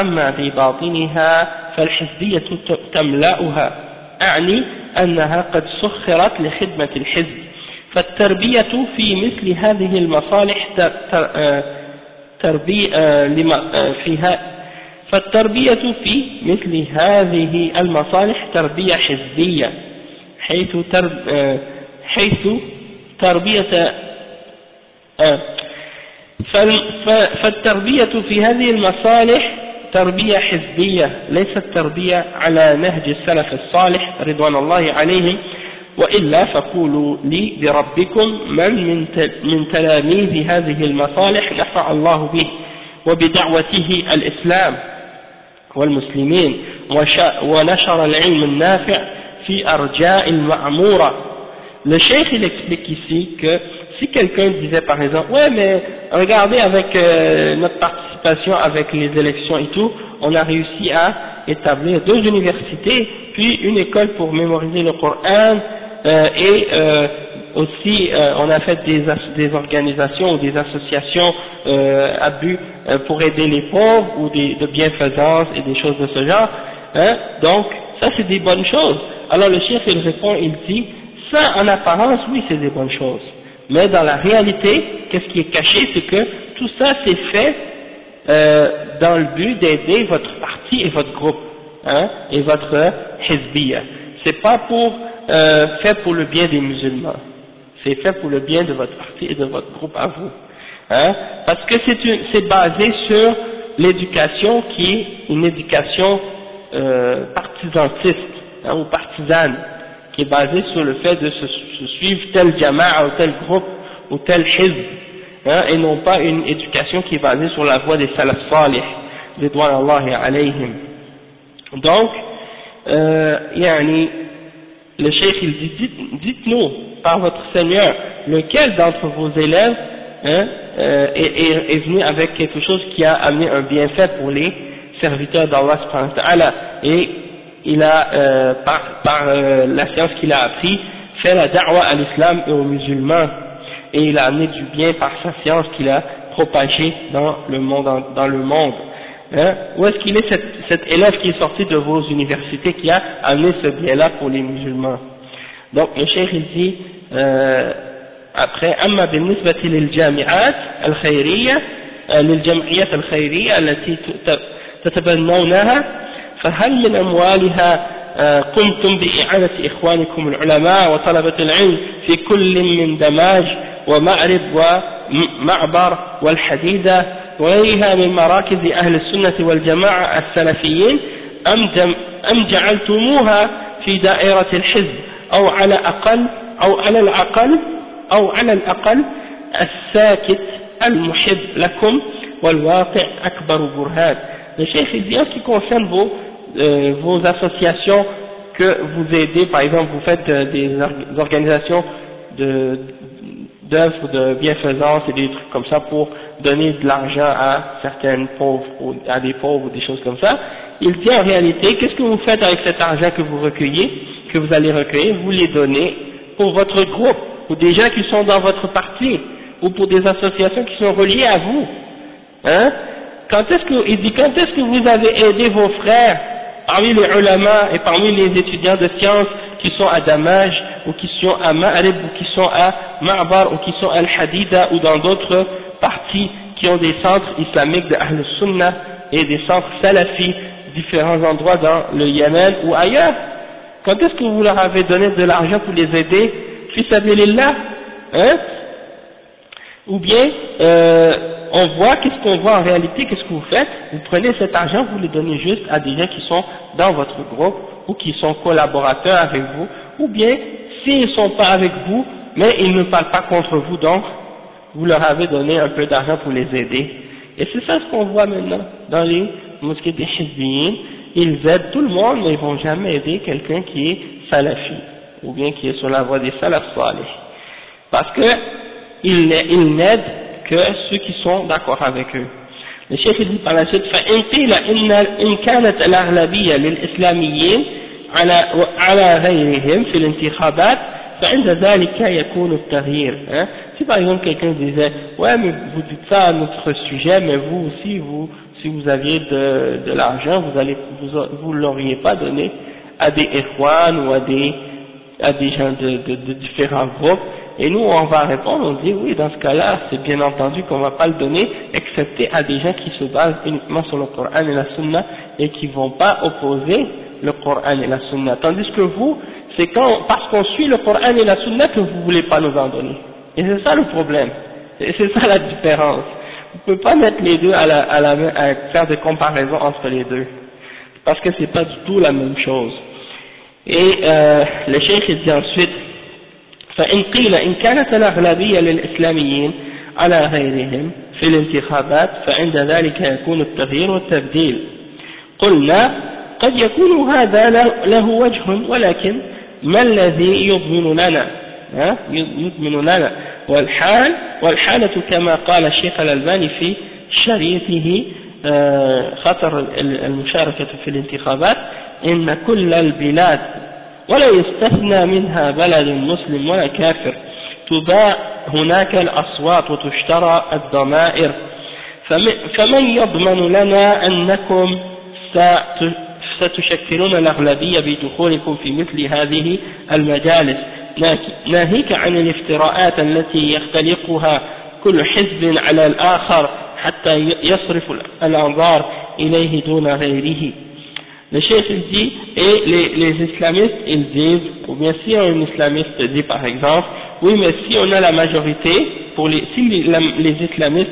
أما في باطنها فالحزبية تملأها. أعني أنها قد سخرت لخدمة الحزب. فالتربية في مثل هذه المصالح تربية فيها. فالتربية في مثل هذه المصالح تربية حزبية. حيث ترب حيث تربية فالتربية في هذه المصالح تربية حزبية ليست تربية على نهج السلف الصالح رضوان الله عليهم. وإلا فقولوا لي بربكم من من, من تلاميذ هذه المصالح نفع الله به وبدعوته الإسلام والمسلمين. ونشر العلم النافع fi. Le chef il explique ici que si quelqu'un disait par exemple, ouais mais regardez avec euh, notre participation avec les élections et tout, on a réussi à établir deux universités, puis une école pour mémoriser le Coran, euh, et euh, aussi on a fait des, organisations ou des associations à but pour aider les pauvres ou des, de bienfaisance et des choses de ce genre. Hein, donc ça c'est des bonnes choses. Alors le chef il répond, il dit, ça en apparence oui c'est des bonnes choses. Mais dans la réalité, qu'est-ce qui est caché, c'est que tout ça c'est fait euh, dans le but d'aider votre parti et votre groupe, hein, et votre hizbiya. C'est pas pour euh, fait pour le bien des musulmans, c'est fait pour le bien de votre parti et de votre groupe à vous, hein, parce que c'est basé sur l'éducation qui est une éducation euh, hein, ou partisane, qui est basée sur le fait de se, se suivre tel jama'a ou tel groupe ou tel hizb hein, et non pas une éducation qui est basée sur la voie des salaf salih, Allah alayhim. Donc, euh, yani, le cheikh il dit, dites-nous par votre Seigneur, lequel d'entre vos élèves hein, euh, est, est, est, venu avec quelque chose qui a amené un bienfait pour les serviteurs d'Allah et il a, euh, par, par euh, la science qu'il a appris, fait la da'wa à l'islam et aux musulmans et il a amené du bien par sa science qu'il a propagé dans le monde. Dans le monde. Hein? Où est-ce qu'il est, cet, cet, élève qui est sorti de vos universités qui a amené ce bien-là pour les musulmans Donc le cheikh il dit euh, après أما بالنسبة للجامعات الخيرية للجمعيات الخيرية التي تتبنونها فهل من أموالها قمتم بإعانة إخوانكم العلماء وطلبة العلم في كل من دماج ومأرب معبر والحديدة وغيرها من مراكز أهل السنة والجماعة السلفيين أم, جعلتموها في دائرة الحزب أو على أقل أو على الأقل أو على الأقل الساكت المحب لكم والواقع أكبر برهان. Le cheikh il dit en ce qui concerne vos, euh, vos associations que vous aidez, par exemple vous faites euh, des organisations d'œuvres de, de bienfaisance et des trucs comme ça pour donner de l'argent à certaines pauvres, ou à des pauvres ou des choses comme ça, il dit en réalité, qu'est-ce que vous faites avec cet argent que vous recueillez, que vous allez recueillir, vous les donnez pour votre groupe, ou des gens qui sont dans votre parti, ou pour des associations qui sont reliées à vous. Hein? Quand est-ce que, il dit, quand est-ce que vous avez aidé vos frères parmi les ulama et parmi les étudiants de sciences qui sont à Damaj, ou qui sont à Ma'arib, ou qui sont à Ma'bar, ou qui sont à Al-Hadida, ou dans d'autres parties qui ont des centres islamiques de Ahl-Sunnah et des centres salafis, différents endroits dans le Yémen ou ailleurs. Quand est-ce que vous leur avez donné de l'argent pour les aider? Fisabilillah hein? Ou bien, euh, on voit, qu'est-ce qu'on voit en réalité, qu'est-ce que vous faites? Vous prenez cet argent, vous le donnez juste à des gens qui sont dans votre groupe ou qui sont collaborateurs avec vous, ou bien, s'ils ne sont pas avec vous, mais ils ne parlent pas contre vous, donc vous leur avez donné un peu d'argent pour les aider. Et c'est ça ce qu'on voit maintenant dans les mosquées des Hizbiyin. Ils aident tout le monde, mais ils vont jamais aider quelqu'un qui est salafi, ou bien qui est sur la voie des salaf. Parce que ils, n'aident que ceux qui sont d'accord avec eux. Le chef dit par la suite, فإن قيل إن إن كانت الأغلبية للإسلاميين على على غيرهم في الانتخابات فعند ذلك يكون التغيير. Si par exemple quelqu'un disait, ouais mais vous dites ça à notre sujet, mais vous aussi, vous, si vous aviez de, de l'argent, vous allez, vous, vous l'auriez pas donné à des Ikhwan ou à des, à des gens de, de, de, différents groupes. et nous, on va répondre, on dit, oui, dans ce cas-là, c'est bien entendu qu'on va pas le donner, excepté à des gens qui se basent uniquement sur le Coran et la Sunna et qui vont pas opposer le Coran et la Sunna. Tandis que vous, c'est quand, parce qu'on suit le Coran et la Sunna que vous voulez pas nous en donner. Et c'est ça le problème. Et c'est ça la différence. Vous ne pouvez pas mettre les deux à la, à à faire des comparaisons entre les deux. Parce que c'est pas du tout la même chose. Et euh, le cheikh dit ensuite, فإن قيل إن كانت الأغلبية للإسلاميين على غيرهم في الانتخابات فعند ذلك يكون التغيير والتبديل. قلنا قد يكون هذا له وجه ولكن ما الذي يضمن لنا؟ يضمن لنا. والحال والحالة كما قال الشيخ الألباني في شريطه آه، خطر المشاركة في الانتخابات إن كل البلاد ولا يستثنى منها بلد مسلم ولا كافر. تباع هناك الأصوات وتشترى الضمائر. فمن يضمن لنا أنكم ستشكلون الأغلبية بدخولكم في مثل هذه المجالس. ناهيك عن الافتراءات التي يختلقها كل حزب على الآخر حتى يصرف الأنظار إليه دون غيره. Le chef il dit, et les, les islamistes ils disent, ou bien si un islamiste dit par exemple, oui mais si on a la majorité, pour les, si les, islamistes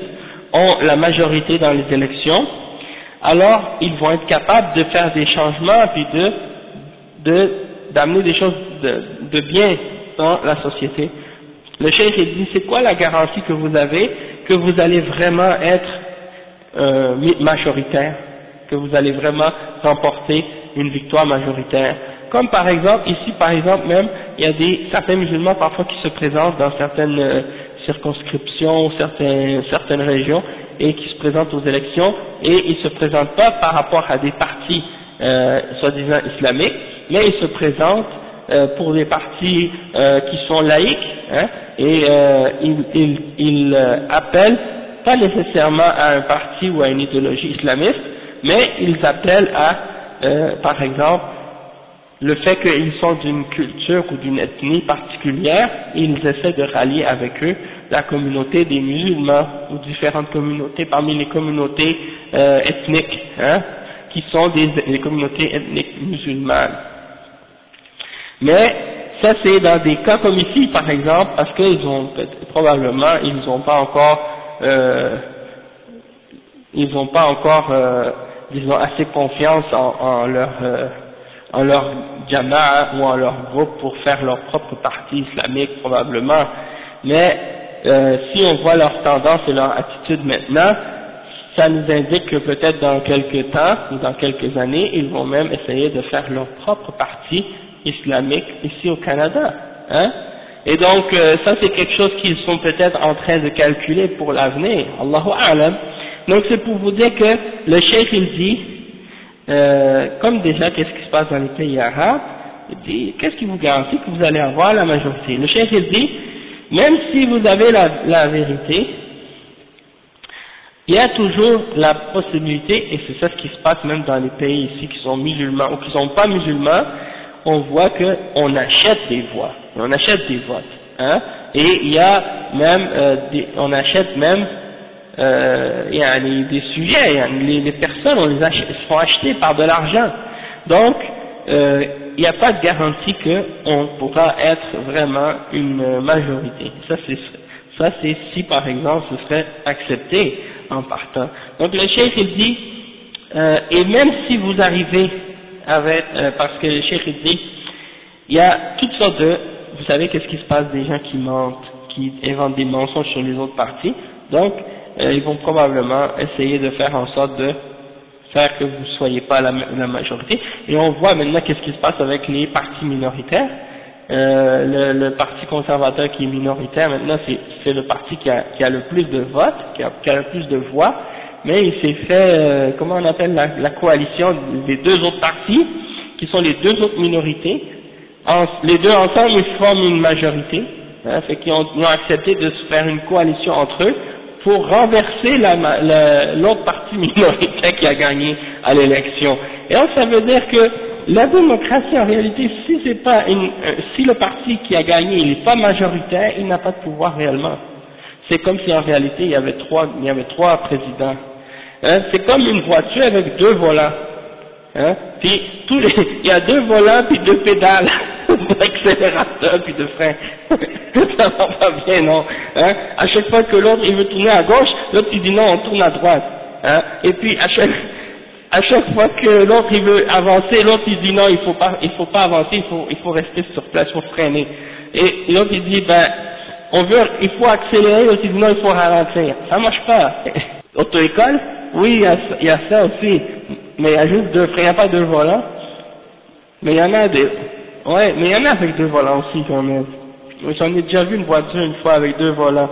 ont la majorité dans les élections, alors ils vont être capables de faire des changements puis de de d'amener des choses de, de, bien dans la société. Le cheikh dit c'est quoi la garantie que vous avez que vous allez vraiment être euh, majoritaire, que vous allez vraiment remporter une victoire majoritaire. Comme par exemple, ici par exemple même, il y a des, certains musulmans parfois qui se présentent dans certaines euh, circonscriptions, certaines, certaines régions, et qui se présentent aux élections, et ils ne se présentent pas par rapport à des partis euh, soi-disant islamiques, mais ils se présentent euh, pour des partis euh, qui sont laïques, hein, et euh, ils, ils, ils euh, appellent pas nécessairement à un parti ou à une idéologie islamiste, mais ils appellent à, euh, par exemple, le fait qu'ils sont d'une culture ou d'une ethnie particulière, ils essaient de rallier avec eux la communauté des musulmans ou différentes communautés parmi les communautés euh, ethniques, hein, qui sont des, communautés ethniques musulmanes. Mais ça c'est dans des cas comme ici par exemple, parce qu'ils ont probablement ils n'ont pas encore euh, ils n'ont pas encore euh, disons assez confiance en, en leur euh, en leur jama'a ou en leur groupe pour faire leur propre parti islamique probablement, mais euh, si on voit leur tendance et leur attitude maintenant, ça nous indique que peut-être dans quelques temps ou dans quelques années, ils vont même essayer de faire leur propre parti islamique ici au Canada. Hein? Et donc euh, ça c'est quelque chose qu'ils sont peut-être en train de calculer pour l'avenir. Allahu A'lam. Donc c'est pour vous dire que le cheikh il dit, euh, comme déjà qu'est-ce qui se passe dans les pays arabes, il dit qu'est-ce qui vous garantit que vous allez avoir la majorité? Le cheikh il dit, même si vous avez la, vérité, il y a toujours la possibilité, et c'est ça ce qui se passe même dans les pays ici qui sont musulmans ou qui ne sont pas musulmans, on voit qu'on achète des voix, on achète des votes, hein, et il y a même, euh, on achète même euh, des sujets, les, les personnes on les achète, se font acheter par de l'argent, donc euh, il n'y a pas de garantie qu'on pourra être vraiment une majorité. Ça c'est si par exemple ce serait accepté en partant. Donc le chef il dit, euh, et même si vous arrivez avec, euh, parce que le chef il dit, il y a toutes sortes de, vous savez qu'est-ce qui se passe des gens qui mentent, qui inventent des mensonges sur les autres partis, donc euh, ils vont probablement essayer de faire en sorte de faire que vous ne soyez pas la, la, majorité. Et on voit maintenant qu'est-ce qui se passe avec les partis minoritaires. Euh, le, le, parti conservateur qui est minoritaire maintenant, c'est le parti qui a, qui a, le plus de votes, qui a, qui a, le plus de voix, mais il s'est fait, euh, comment on appelle la, la, coalition des deux autres partis, qui sont les deux autres minorités. En, les deux ensemble, ils forment une majorité. Hein, fait qu'ils ont, ont accepté de se faire une coalition entre eux pour renverser l'autre parti minoritaire qui a gagné à l'élection. Et ça veut dire que la démocratie en réalité, si c'est pas une, si le parti qui a gagné n'est pas majoritaire, il n'a pas de pouvoir réellement. C'est comme si en réalité il y avait trois, il y avait trois présidents. Hein, c'est comme une voiture avec deux volants. Hein, puis tous les, il y a deux volants puis deux pédales [LAUGHS] d'accélérateur puis de frein. [LAUGHS] ça va pas bien, non? Hein, à chaque fois que l'autre il veut tourner à gauche, l'autre il dit non, on tourne à droite. Hein, et puis à chaque à chaque fois que l'autre il veut avancer, l'autre il dit non, il faut pas, il faut pas avancer, il faut, il faut rester sur place, il faut freiner. Et l'autre il dit ben, on veut, il faut accélérer, l'autre il dit non, il faut ralentir. Ça marche pas. [LAUGHS] Auto-école, oui, y, a, y, a, ça aussi, mais il y a juste deux il n'y a pas deux volants. Mais il y en a des, ouais, mais il y en a avec deux volants aussi quand même. J'en ai déjà vu une voiture une fois avec deux volants.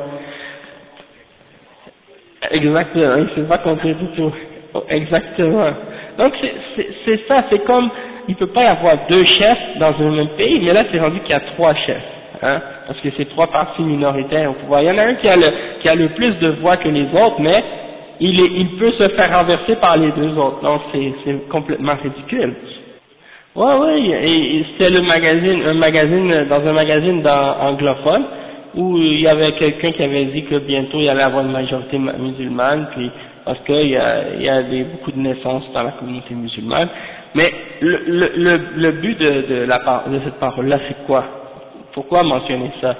Exactement, il ne s'est pas compris du tout. Oh, exactement. Donc c'est ça, c'est comme, il ne peut pas y avoir deux chefs dans un même pays, mais là c'est rendu qu'il y a trois chefs, hein, parce que c'est trois partis minoritaires au pouvoir. Il y en a un qui a le, qui a le plus de voix que les autres, mais il, est, il peut se faire renverser par les deux autres, donc c'est complètement ridicule. Ouais, oui, et, c'est le magazine, un magazine, dans un magazine dans, anglophone, où il y avait quelqu'un qui avait dit que bientôt il allait avoir une majorité musulmane, puis parce qu'il y a, y a beaucoup de naissances dans la communauté musulmane. Mais le, le, le but de, de, la, de cette parole-là, c'est quoi? Pourquoi mentionner ça?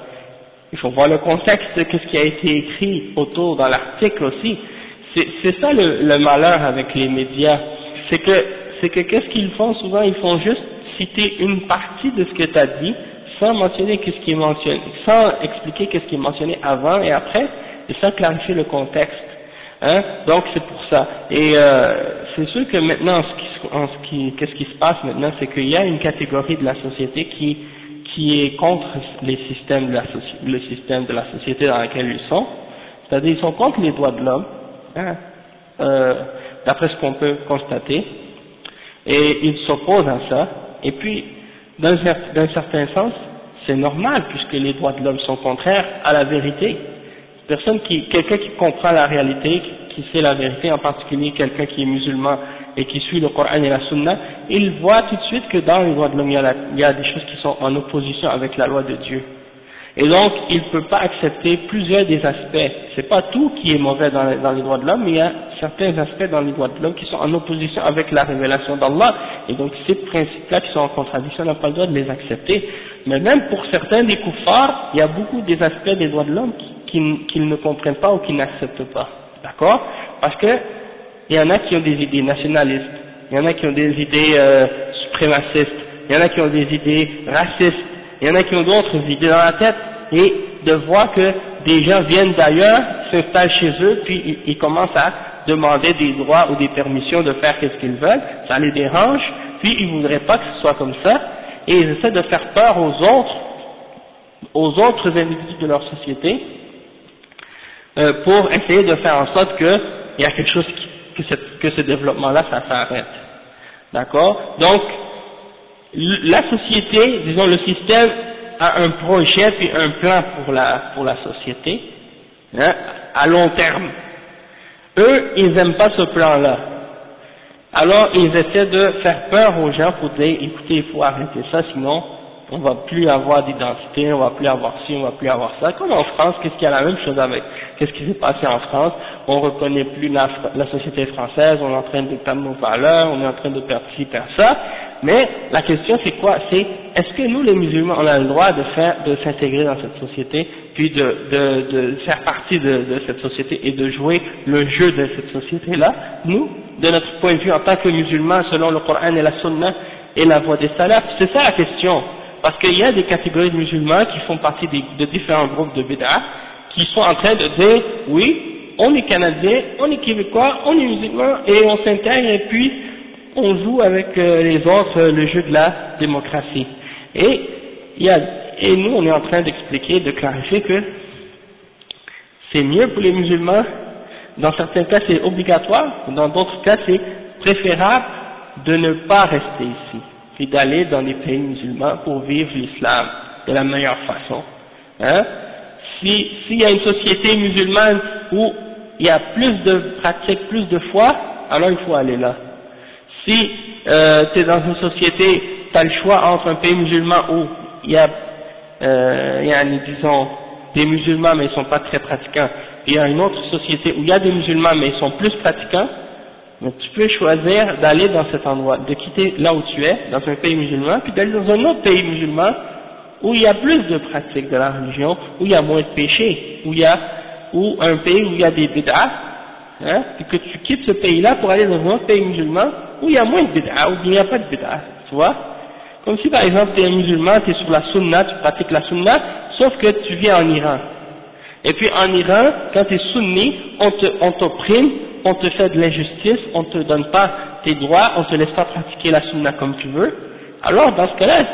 Il faut voir le contexte de ce qui a été écrit autour dans l'article aussi. C'est ça le, le malheur avec les médias, c'est que c'est que qu'est-ce qu'ils font souvent? Ils font juste citer une partie de ce que tu as dit, sans mentionner qu'est-ce qui est mentionné, sans expliquer qu'est-ce qui est mentionné avant et après, et sans clarifier le contexte. Hein? Donc c'est pour ça. Et euh, c'est sûr que maintenant, en ce qui, qu'est-ce qui se passe maintenant, c'est qu'il y a une catégorie de la société qui qui est contre les systèmes de la, le système de la société dans laquelle ils sont. C'est-à-dire ils sont contre les droits de l'homme, hein, euh, d'après ce qu'on peut constater, et ils s'opposent à ça. Et puis, d'un certain sens, c'est normal puisque les droits de l'homme sont contraires à la vérité personne qui, quelqu'un qui comprend la réalité, qui sait la vérité, en particulier quelqu'un qui est musulman et qui suit le Coran et la Sunna, il voit tout de suite que dans les droits de l'homme, il, y a des choses qui sont en opposition avec la loi de Dieu. Et donc, il ne peut pas accepter plusieurs des aspects. C'est pas tout qui est mauvais dans, les droits de l'homme, mais il y a certains aspects dans les droits de l'homme qui sont en opposition avec la révélation d'Allah. Et donc, ces principes-là qui sont en contradiction, on n'a pas le droit de les accepter. Mais même pour certains des kuffars, il y a beaucoup des aspects des droits de l'homme qu'ils ne comprennent pas ou qu'ils n'acceptent pas. D'accord? Parce que il y en a qui ont des idées nationalistes, il y en a qui ont des idées euh, suprémacistes, il y en a qui ont des idées racistes, il y en a qui ont d'autres idées dans la tête, et de voir que des gens viennent d'ailleurs, s'installent chez eux, puis ils, commencent à demander des droits ou des permissions de faire ce qu'ils veulent, ça les dérange, puis ils ne voudraient pas que ce soit comme ça, et ils essaient de faire peur aux autres, aux autres individus de leur société, euh, pour essayer de faire en sorte qu'il y a quelque chose qui, que, que ce développement-là, ça s'arrête. D'accord? Donc, la société, disons le système, a un projet puis un plan pour la, pour la société, hein, à long terme. Eux, ils n'aiment pas ce plan-là. Alors, ils essaient de faire peur aux gens pour dire, écoutez, il faut arrêter ça, sinon, on va plus avoir d'identité, on va plus avoir ci, on va plus avoir ça. Comme en France, qu'est-ce qu'il y a la même chose avec Qu'est-ce qui s'est passé en France? On reconnaît plus la, société française, on est en train de perdre nos valeurs, on est en train de perdre ci, perdre ça. Mais la question c'est quoi? C'est est-ce que nous les musulmans on a le droit de faire, de s'intégrer dans cette société, puis de, de, de faire partie de, de, cette société et de jouer le jeu de cette société-là? Nous, de notre point de vue en tant que musulmans, selon le Coran et la Sunna et la voie des salafs, c'est ça la question. Parce qu'il y a des catégories de musulmans qui font partie de différents groupes de bid'ah, qui sont en train de dire, oui, on est canadien, on est québécois, on est musulman, et on s'intègre, et puis on joue avec euh, les autres euh, le jeu de la démocratie. Et, nous, on est en train d'expliquer, de clarifier que c'est mieux pour les musulmans, dans certains cas c'est obligatoire, dans d'autres cas c'est préférable de ne pas rester ici, et d'aller dans les pays musulmans pour vivre l'islam de la meilleure façon. Hein S'il y a une société musulmane où il y a plus de pratiques, plus de foi, alors il faut aller là. Si euh, tu es dans une société, tu as le choix entre un pays musulman où il y a, euh, y a disons, des musulmans mais ils sont pas très pratiquants, et y a une autre société où il y a des musulmans mais ils sont plus pratiquants, mais tu peux choisir d'aller dans cet endroit, de quitter là où tu es, dans un pays musulman, puis d'aller dans un autre pays musulman où il y a plus de pratiques de la religion, où il y a moins de péchés, où il y a, où un pays où il y a des bid'ah, hein, que tu quittes ce pays-là pour aller dans un pays musulman où il y a moins de bid'a, où il n'y a pas de bid'a, tu vois Comme si par exemple tu es musulman, tu es sur la sunna, tu pratiques la sunna, sauf que tu viens en Iran. Et puis en Iran, quand tu es sunni, on t'opprime, on, on te fait de l'injustice, on te donne pas tes droits, on te laisse pas pratiquer la sunna comme tu veux. Alors dans ce cas-là,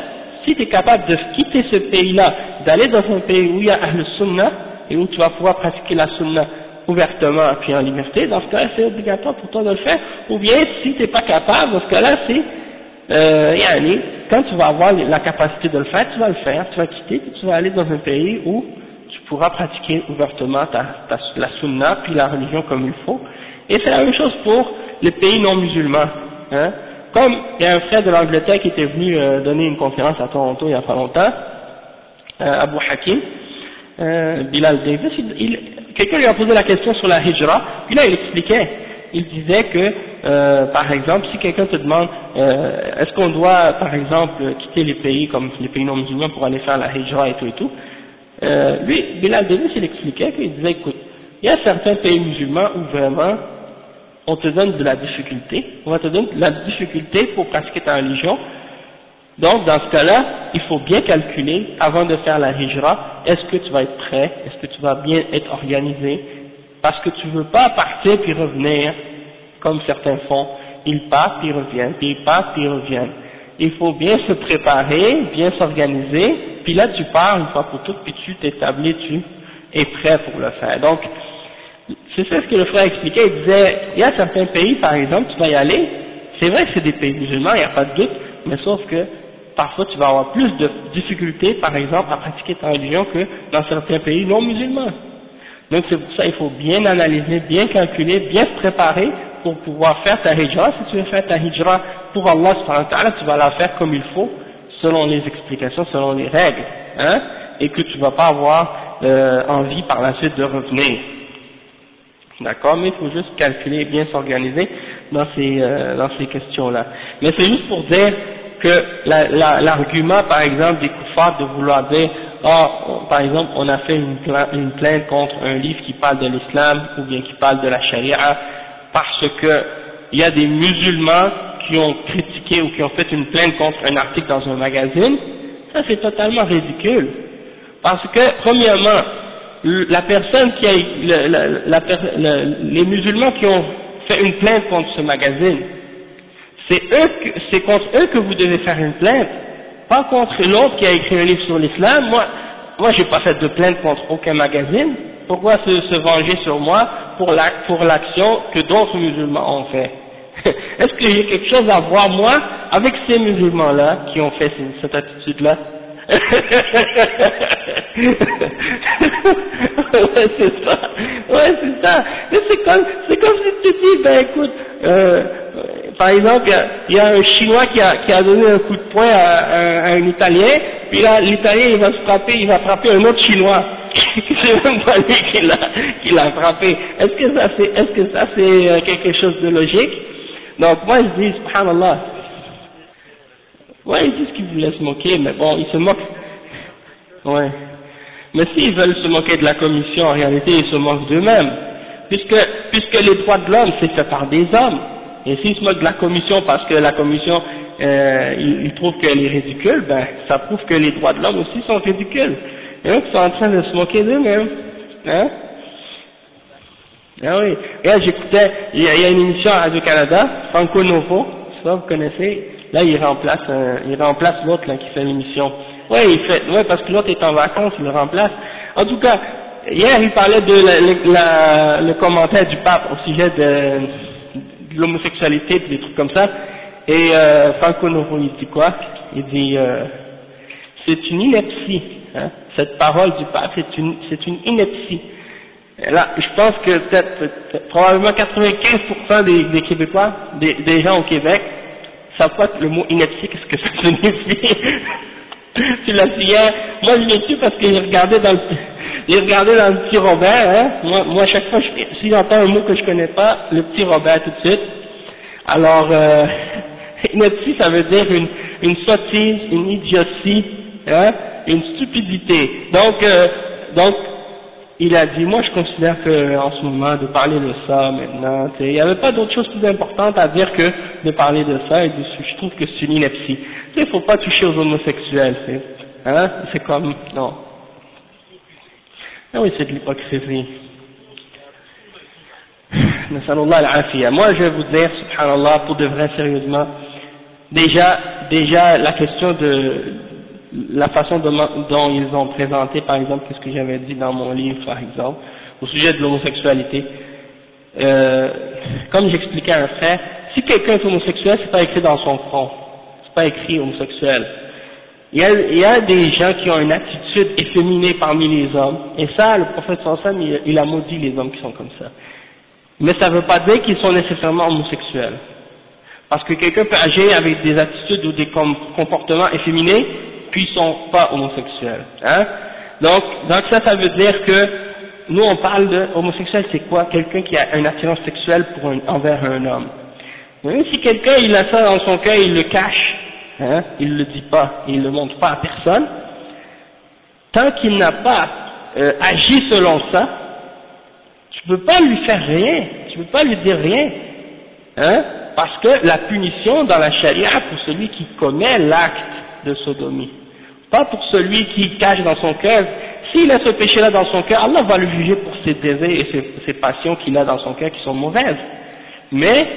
si tu es capable de quitter ce pays-là, d'aller dans un pays où il y a le sunna, et où tu vas pouvoir pratiquer la sunna ouvertement puis en liberté, dans ce cas-là c'est obligatoire pour toi de le faire, ou bien si tu n'es pas capable, dans ce cas-là c'est, euh, yani, quand tu vas avoir la capacité de le faire, tu vas le faire, tu vas quitter, tu vas aller dans un pays où tu pourras pratiquer ouvertement ta, ta, la sunna, puis la religion comme il faut, et c'est la même chose pour les pays non musulmans, hein. Comme il y a un frère de l'Angleterre qui était venu euh, donner une conférence à Toronto il y a pas longtemps, euh, Abu Hakim, euh, Bilal Davis, il, quelqu'un lui a posé la question sur la hijra, puis là il expliquait, il disait que, euh, par exemple, si quelqu'un te demande, euh, est-ce qu'on doit, par exemple, quitter les pays comme les pays non musulmans pour aller faire la hijra et tout et tout, euh, lui, Bilal Davis, il expliquait qu'il disait, écoute, il y a certains pays musulmans où vraiment on te donne de la difficulté, on va te donner de la difficulté pour pratiquer ta religion, donc, dans ce cas-là, il faut bien calculer, avant de faire la hijra, est-ce que tu vas être prêt, est-ce que tu vas bien être organisé, parce que tu ne veux pas partir puis revenir, comme certains font, ils partent puis reviennent, puis ils partent puis reviennent. Il faut bien se préparer, bien s'organiser, puis là tu pars une fois pour toutes, puis tu t'établis, tu es prêt pour le faire. Donc, c'est ça ce que le frère expliquait, il disait, il y a certains pays, par exemple, tu vas y aller, c'est vrai que c'est des pays musulmans, il n'y a pas de doute, mais sauf que parfois tu vas avoir plus de difficultés, par exemple, à pratiquer ta religion que dans certains pays non musulmans. Donc c'est pour ça qu'il faut bien analyser, bien calculer, bien se préparer pour pouvoir faire ta hijra. Si tu veux faire ta hijra pour Allah, tu vas la faire comme il faut, selon les explications, selon les règles, hein, et que tu ne vas pas avoir euh, envie par la suite de revenir. D'accord? Mais il faut juste calculer et bien s'organiser dans ces, euh, dans ces questions-là. Mais c'est juste pour dire que l'argument, par exemple, des kuffars de vouloir dire, ah, par exemple, on a fait une, une plainte contre un livre qui parle de l'islam ou bien qui parle de la charia parce que il y a des musulmans qui ont critiqué ou qui ont fait une plainte contre un article dans un magazine, ça c'est totalement ridicule. Parce que, premièrement, la personne qui a, les musulmans qui ont fait une plainte contre ce magazine, c'est eux, c'est contre eux que vous devez faire une plainte, pas contre l'autre qui a écrit un livre sur l'islam. Moi, moi, j'ai pas fait de plainte contre aucun magazine. Pourquoi se, se venger sur moi pour l'action que d'autres musulmans ont fait? [LAUGHS] Est-ce y a quelque chose à voir moi avec ces musulmans-là qui ont fait cette attitude-là? [LAUGHS] Ouais, c'est ça. Ouais, c'est ça. c'est comme, c'est comme si tu dis, ben écoute, euh, par exemple, il y, a, un Chinois qui a, qui a donné un coup de poing à, un Italien, puis là, l'Italien, il va se frapper, il va frapper un autre Chinois. [LAUGHS] c'est même pas lui qui l'a, frappé. Est-ce que ça, c'est, est-ce que ça, c'est euh, quelque chose de logique? Donc, moi, je dis, subhanallah, Ouais, ils disent qu'ils voulaient se moquer, mais bon, ils se moquent. Ouais. Mais s'ils veulent se moquer de la commission, en réalité, ils se moquent d'eux-mêmes. Puisque, puisque les droits de l'homme, c'est fait par des hommes. Et s'ils se moquent de la commission parce que la commission, euh, ils, trouvent qu'elle est ridicule, ben, ça prouve que les droits de l'homme aussi sont ridicules. Et eux, ils sont en train de se moquer d'eux-mêmes. Hein? Ah oui. Regarde, j'écoutais, il y, a une émission à Radio-Canada, Franco Novo, ça, vous connaissez, Là, il remplace, il remplace l'autre là qui fait l'émission. Oui, il fait, ouais, parce que l'autre est en vacances, il le remplace. En tout cas, hier, il parlait de la, le commentaire du pape au sujet de, de l'homosexualité, des trucs comme ça. Et euh, Franco il dit quoi Il dit, euh, c'est une ineptie. Hein, cette parole du pape, c'est une, c'est une ineptie. là, je pense que peut-être, probablement 95% des, Québécois, des, des gens au Québec, savent pas le mot ineptie, qu'est-ce que ça signifie. Tu l'as dit hier, moi je l'ai su parce que j'ai regardé dans le, [LAUGHS] j'ai regardé dans le petit Robert, hein. moi, moi chaque fois, si j'entends un mot que je connais pas, le petit Robert tout de suite. Alors, euh, [LAUGHS] ineptie, ça veut dire une, une sottise, une idiotie, hein, une stupidité. Donc, euh, donc, il a dit, moi je considère que en ce moment de parler de ça maintenant, il n'y avait pas d'autre chose plus importante à dire que de parler de ça et je trouve que c'est une ineptie. Il ne faut pas toucher aux homosexuels, c'est hein, c'est comme, non. Ah oui, c'est de l'hypocrisie. Moi je vais vous dire, subhanallah, pour de vrai, sérieusement, déjà, déjà la question de, la façon dont, ils ont présenté, par exemple, ce que j'avais dit dans mon livre, par exemple, au sujet de l'homosexualité. Euh, comme j'expliquais à un frère, si quelqu'un est homosexuel, c'est pas écrit dans son front, pas écrit homosexuel. Il y, a, des gens qui ont une attitude efféminée parmi les hommes, et ça, le prophète Sansan, il, il a maudit les hommes qui sont comme ça. Mais ça ne veut pas dire qu'ils sont nécessairement homosexuels. Parce que quelqu'un peut agir avec des attitudes ou des comportements efféminés, puis sont pas homosexuels. Hein donc, ça, ça veut dire que nous on parle de homosexuel, c'est quoi? Quelqu'un qui a une attirance sexuelle envers un homme. Même si quelqu'un il a ça dans son cœur, il le cache, hein, il le dit pas, il le montre pas à personne. Tant qu'il n'a pas euh, agi selon ça, tu peux pas lui faire rien, tu peux pas lui dire rien, hein, parce que la punition dans la charia pour celui qui commet l'acte de sodomie, pas pour celui qui cache dans son cœur. S'il a ce péché-là dans son cœur, Allah va le juger pour ses désirs et ses, passions qu'il a dans son cœur qui sont mauvaises. Mais,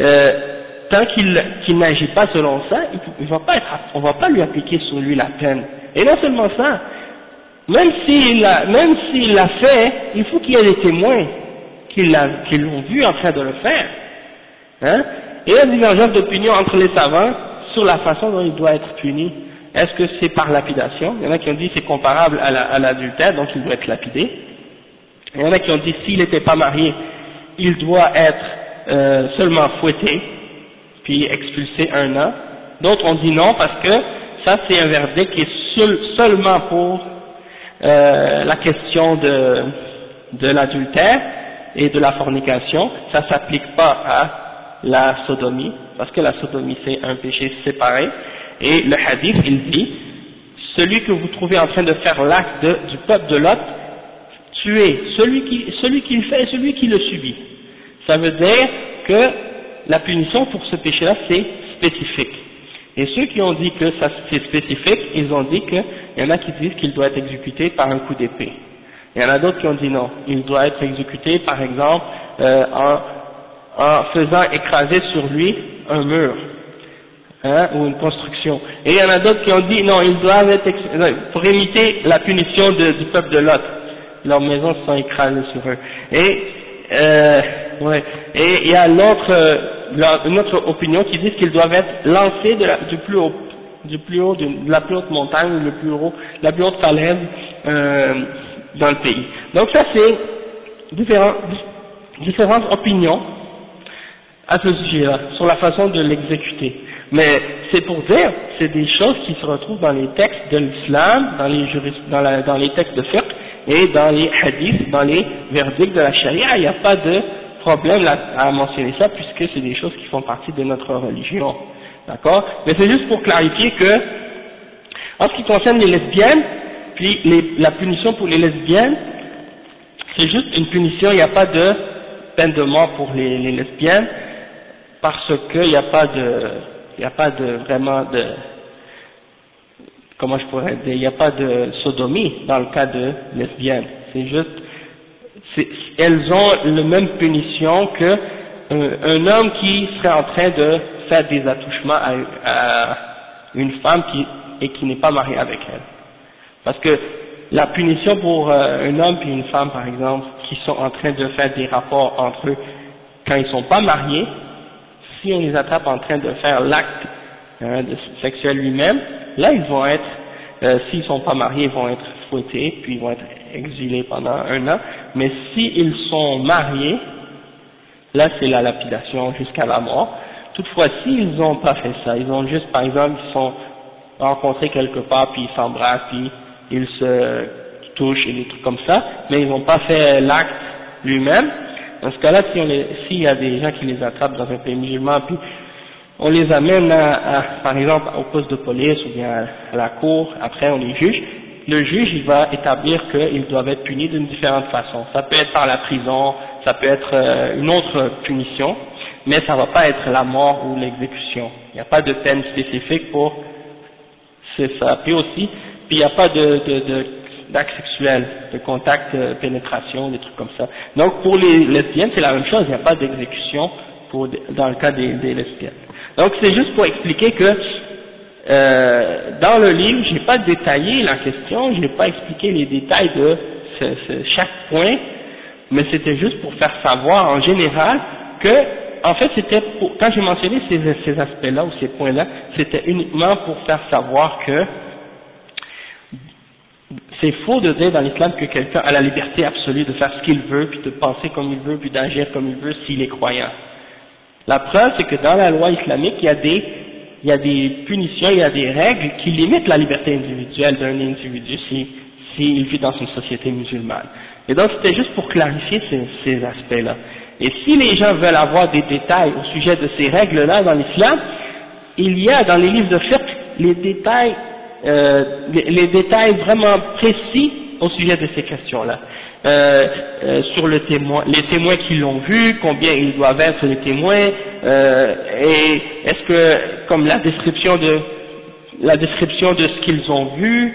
euh, tant qu'il n'agit pas selon ça, on va pas lui appliquer sur lui la peine. Et non seulement ça, même s'il l'a, l'a fait, il faut qu'il y ait des témoins qui l'ont vu en train de le faire. Hein? Et il y a une divergence d'opinion entre les savants sur la façon dont il doit être puni. Est-ce que c'est par lapidation? Il y en a qui ont dit c'est comparable à l'adultère, donc il doit être lapidé. Il y en a qui ont dit s'il n'était pas marié, il doit être euh, seulement fouetté, puis expulsé un an. D'autres ont dit non parce que ça c'est un verdict qui est seulement pour euh, la question de, de l'adultère et de la fornication. Ça s'applique pas à la sodomie, parce que la sodomie c'est un péché séparé, et le hadith il dit, celui que vous trouvez en train de faire l'acte du peuple de Lot, tuez celui qui, celui qui le fait et celui qui le subit. Ça veut dire que la punition pour ce péché-là c'est spécifique. Et ceux qui ont dit que c'est spécifique, ils ont dit qu'il y en a qui disent qu'il doit être exécuté par un coup d'épée. Il y en a d'autres qui ont dit non, il doit être exécuté par exemple euh, en, en faisant écraser sur lui un mur hein, ou une construction. Et il y en a d'autres qui ont dit non, ils doivent être pour imiter la punition du peuple de Lot. Leurs maisons sont écrasées sur eux. Et euh, ouais. Et il y a l'autre, euh, une autre opinion qui dit qu'ils doivent être lancés la, du plus haut, du plus haut, de, la plus haute montagne, le plus haut, la plus haute falaise euh, dans le pays. Donc ça c'est différents, différentes opinions à ce sujet-là, sur la façon de l'exécuter. Mais c'est pour dire, c'est des choses qui se retrouvent dans les textes de l'islam, dans les, dans, dans les textes de fiqh, et dans les hadiths, dans les verdicts de la charia, il n'y a pas de problème à mentionner ça puisque c'est des choses qui font partie de notre religion. D'accord? Mais c'est juste pour clarifier que, en ce qui concerne les lesbiennes, puis la punition pour les lesbiennes, c'est juste une punition, il n'y a pas de peine de mort pour les, les lesbiennes, parce qu'il n'y a pas de, il n'y a pas de vraiment de, comment je pourrais dire, il n'y a pas de sodomie dans le cas de lesbiennes. C'est juste, elles ont la même punition que un, homme qui serait en train de faire des attouchements à, une femme qui, et qui n'est pas mariée avec elle. Parce que la punition pour euh, un homme et une femme, par exemple, qui sont en train de faire des rapports entre eux quand ils ne sont pas mariés, si on les attrape en train de faire l'acte hein, sexuel lui-même, là ils vont être, euh, s'ils ne sont pas mariés, ils vont être fouettés, puis ils vont être exilés pendant un an, mais s'ils sont mariés, là c'est la lapidation jusqu'à la mort. Toutefois, s'ils n'ont pas fait ça, ils ont juste, par exemple, ils sont rencontrés quelque part, puis ils s'embrassent, puis ils se touchent et des trucs comme ça, mais ils n'ont pas fait l'acte lui-même, dans ce cas-là, s'il y a des gens qui les attrapent dans un pays musulman, puis on les amène, à, par exemple, au poste de police ou bien à, la cour, après on les juge, le juge il va établir qu'ils doivent être punis d'une différente façon. Ça peut être par la prison, ça peut être euh, une autre punition, mais ça ne va pas être la mort ou l'exécution. Il n'y a pas de peine spécifique pour ça. Puis aussi, puis il n'y a pas de, de, de d'actes sexuels, de contact, euh, pénétration, des trucs comme ça. Donc pour les lesbiennes, c'est la même chose, il n'y a pas d'exécution dans le cas des, lesbiennes. Donc c'est juste pour expliquer que euh, dans le livre, je n'ai pas détaillé la question, je n'ai pas expliqué les détails de chaque point, mais c'était juste pour faire savoir en général que, en fait, c'était quand j'ai mentionné ces aspects-là ou ces points-là, c'était uniquement pour faire savoir que c'est faux de dire dans l'islam que quelqu'un a la liberté absolue de faire ce qu'il veut, puis de penser comme il veut, puis d'agir comme il veut s'il est croyant. La preuve, c'est que dans la loi islamique, il y a des, il y a des punitions, il y a des règles qui limitent la liberté individuelle d'un individu s'il si, vit dans une société musulmane. Et donc c'était juste pour clarifier ces, ces aspects-là. Et si les gens veulent avoir des détails au sujet de ces règles-là dans l'islam, il y a dans les livres de fiqh les détails euh, les, détails vraiment précis au sujet de ces questions-là. Euh, euh, sur le témoin, les témoins qui l'ont vu, combien ils doivent être les témoins, et est-ce que, comme la description de la description de ce qu'ils ont vu,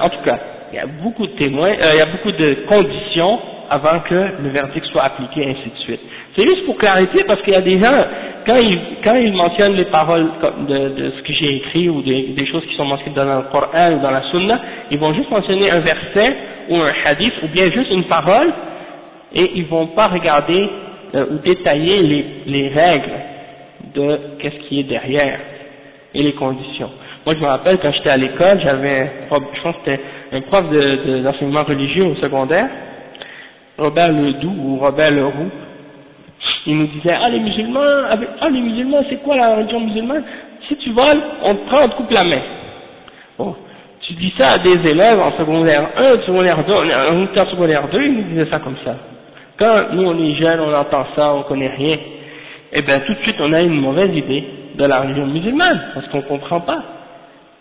en tout cas, il y a beaucoup de témoins, il y a beaucoup de conditions avant que le verdict soit appliqué, ainsi de suite. C'est juste pour clarifier parce qu'il y a des gens, quand ils, quand ils mentionnent les paroles de, de ce que j'ai écrit ou des, des, choses qui sont mentionnées dans le Coran ou dans la Sunna, ils vont juste mentionner un verset ou un hadith ou bien juste une parole et ils vont pas regarder euh, ou détailler les, les règles de qu'est-ce qui est derrière et les conditions. Moi je me rappelle quand j'étais à l'école, j'avais, je pense que c'était un prof d'enseignement de, religieux au secondaire, Robert Ledoux ou Robert Leroux, il nous disait, ah les musulmans, ah les musulmans, c'est quoi la religion musulmane? Si tu voles, on te prend, on te coupe la main. Bon, tu dis ça à des élèves en secondaire 1, secondaire 2, on était en secondaire 2, ils nous disaient ça comme ça. Quand nous on est jeunes, on entend ça, on connaît rien. eh bien tout de suite on a une mauvaise idée de la religion musulmane, parce qu'on comprend pas.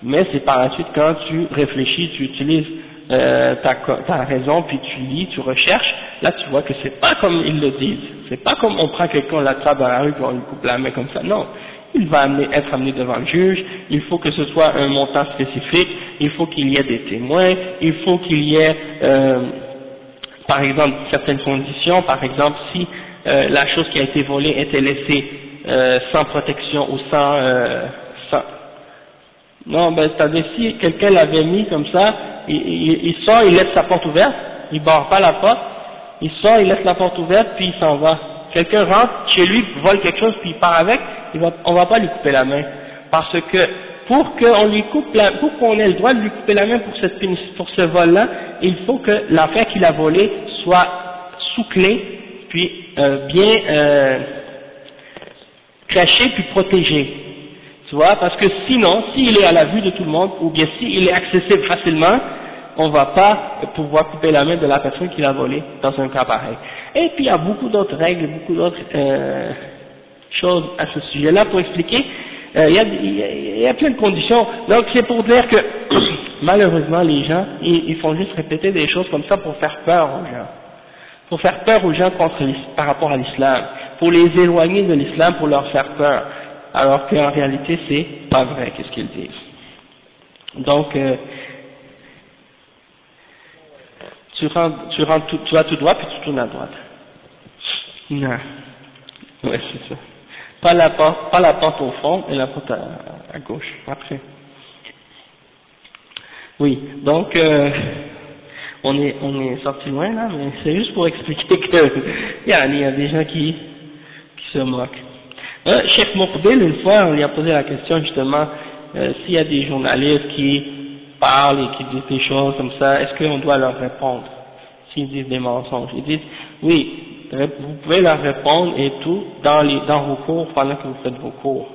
Mais c'est par la suite quand tu réfléchis, tu utilises euh, ta, ta, raison, puis tu lis, tu recherches, là tu vois que c'est pas comme ils le disent. C'est pas comme on prend quelqu'un, on l'attrape dans la rue, puis on lui coupe la main comme ça. Non. Il va amener, être amené devant le juge, il faut que ce soit un montant spécifique, il faut qu'il y ait des témoins, il faut qu'il y ait, euh, par exemple, certaines conditions, par exemple, si euh, la chose qui a été volée était laissée euh, sans protection ou sans, euh, sans... non, ben c'est-à-dire si quelqu'un l'avait mis comme ça, il, il, sort, il laisse sa porte ouverte, il barre pas la porte, il sort, il laisse la porte ouverte, puis il s'en va. Quelqu'un rentre chez lui, vole quelque chose, puis il part avec, il va, on va pas lui couper la main, parce que pour qu'on lui coupe la, pour qu'on ait le droit de lui couper la main pour cette pour ce vol-là, il faut que l'affaire qu'il a volée soit sous clé, puis euh, bien euh, puis protégé. Tu parce que sinon, s'il est à la vue de tout le monde, ou bien s'il est accessible facilement, on ne va pas pouvoir couper la main de la personne qui l'a volé dans un cas pareil. Et puis il y a beaucoup d'autres règles, beaucoup d'autres euh, choses à ce sujet-là pour expliquer. Euh, il, y a, il, y a, plein de conditions. Donc c'est pour dire que [COUGHS] malheureusement les gens, ils, ils, font juste répéter des choses comme ça pour faire peur aux gens. Pour faire peur aux gens contre, par rapport à l'islam pour les éloigner de l'islam, pour leur faire peur, alors qu'en réalité c'est pas vrai, qu'est-ce qu'ils disent. Donc, euh, tu, rentres, tu, rentres tu vas tout droit puis tu tournes à droite. Non. Ouais, c'est ça. Pas la porte, pas la porte au fond et la porte à, à gauche, après. Oui, donc, euh, on est, on est sorti loin là, mais c'est juste pour expliquer que, [LAUGHS] il y a des gens qui, se moque. Euh, Cheikh Moukbil, une fois, on lui a posé la question justement, euh, s'il y a des journalistes qui parlent et qui disent des choses comme ça, est-ce qu'on doit leur répondre? S'ils disent des mensonges Ils disent, oui, vous pouvez leur répondre et tout dans, les, dans vos cours pendant que vous faites vos cours.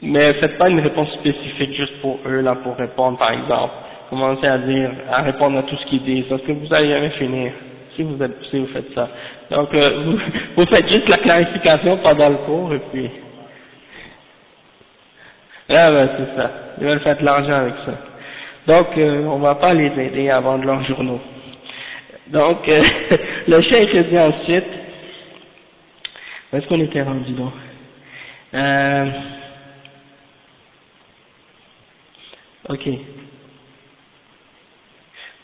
Mais faites pas une réponse spécifique juste pour eux, là, pour répondre par exemple. Commencez à dire, à répondre à tout ce qu'ils disent, parce que vous n'allez jamais finir si vous, êtes, si vous faites ça. Donc, euh, [LAUGHS] vous, faites juste la clarification pendant le cours et puis... Ah ben c'est ça, ils veulent faire de l'argent avec ça. Donc, euh, on va pas les aider à vendre leurs journaux. Donc, euh, [LAUGHS] le chef dit ensuite, où est-ce qu'on était rendu donc? Euh, Ok.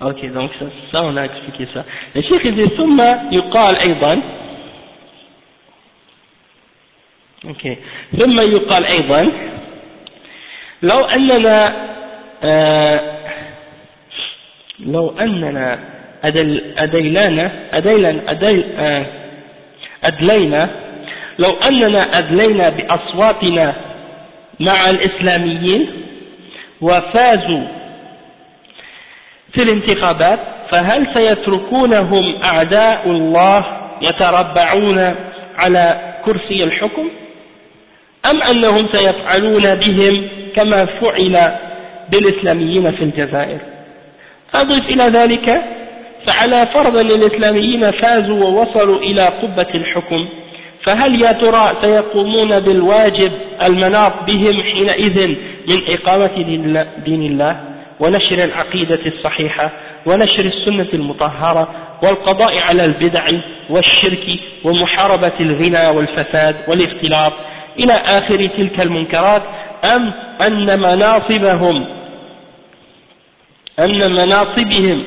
Ok, donc ça, ça on a expliqué ça. Le cheikh il dit ثم يقال أيضا ok. ثم يقال أيضا لو أننا آه لو أننا أدل أديلانا أديلا أدل آه أدلينا لو أننا أدلينا بأصواتنا مع الإسلاميين وفازوا في الانتخابات فهل سيتركونهم أعداء الله يتربعون على كرسي الحكم؟ أم أنهم سيفعلون بهم كما فعل بالإسلاميين في الجزائر؟ أضف إلى ذلك فعلى فرض الإسلاميين فازوا ووصلوا إلى قبة الحكم فهل يا ترى سيقومون بالواجب المناط بهم حينئذ من إقامة دين الله؟ ونشر العقيدة الصحيحة ونشر السنة المطهرة والقضاء على البدع والشرك ومحاربة الغنى والفساد والاختلاط. إلى آخر تلك المنكرات أم أن مناصبهم أن مناصبهم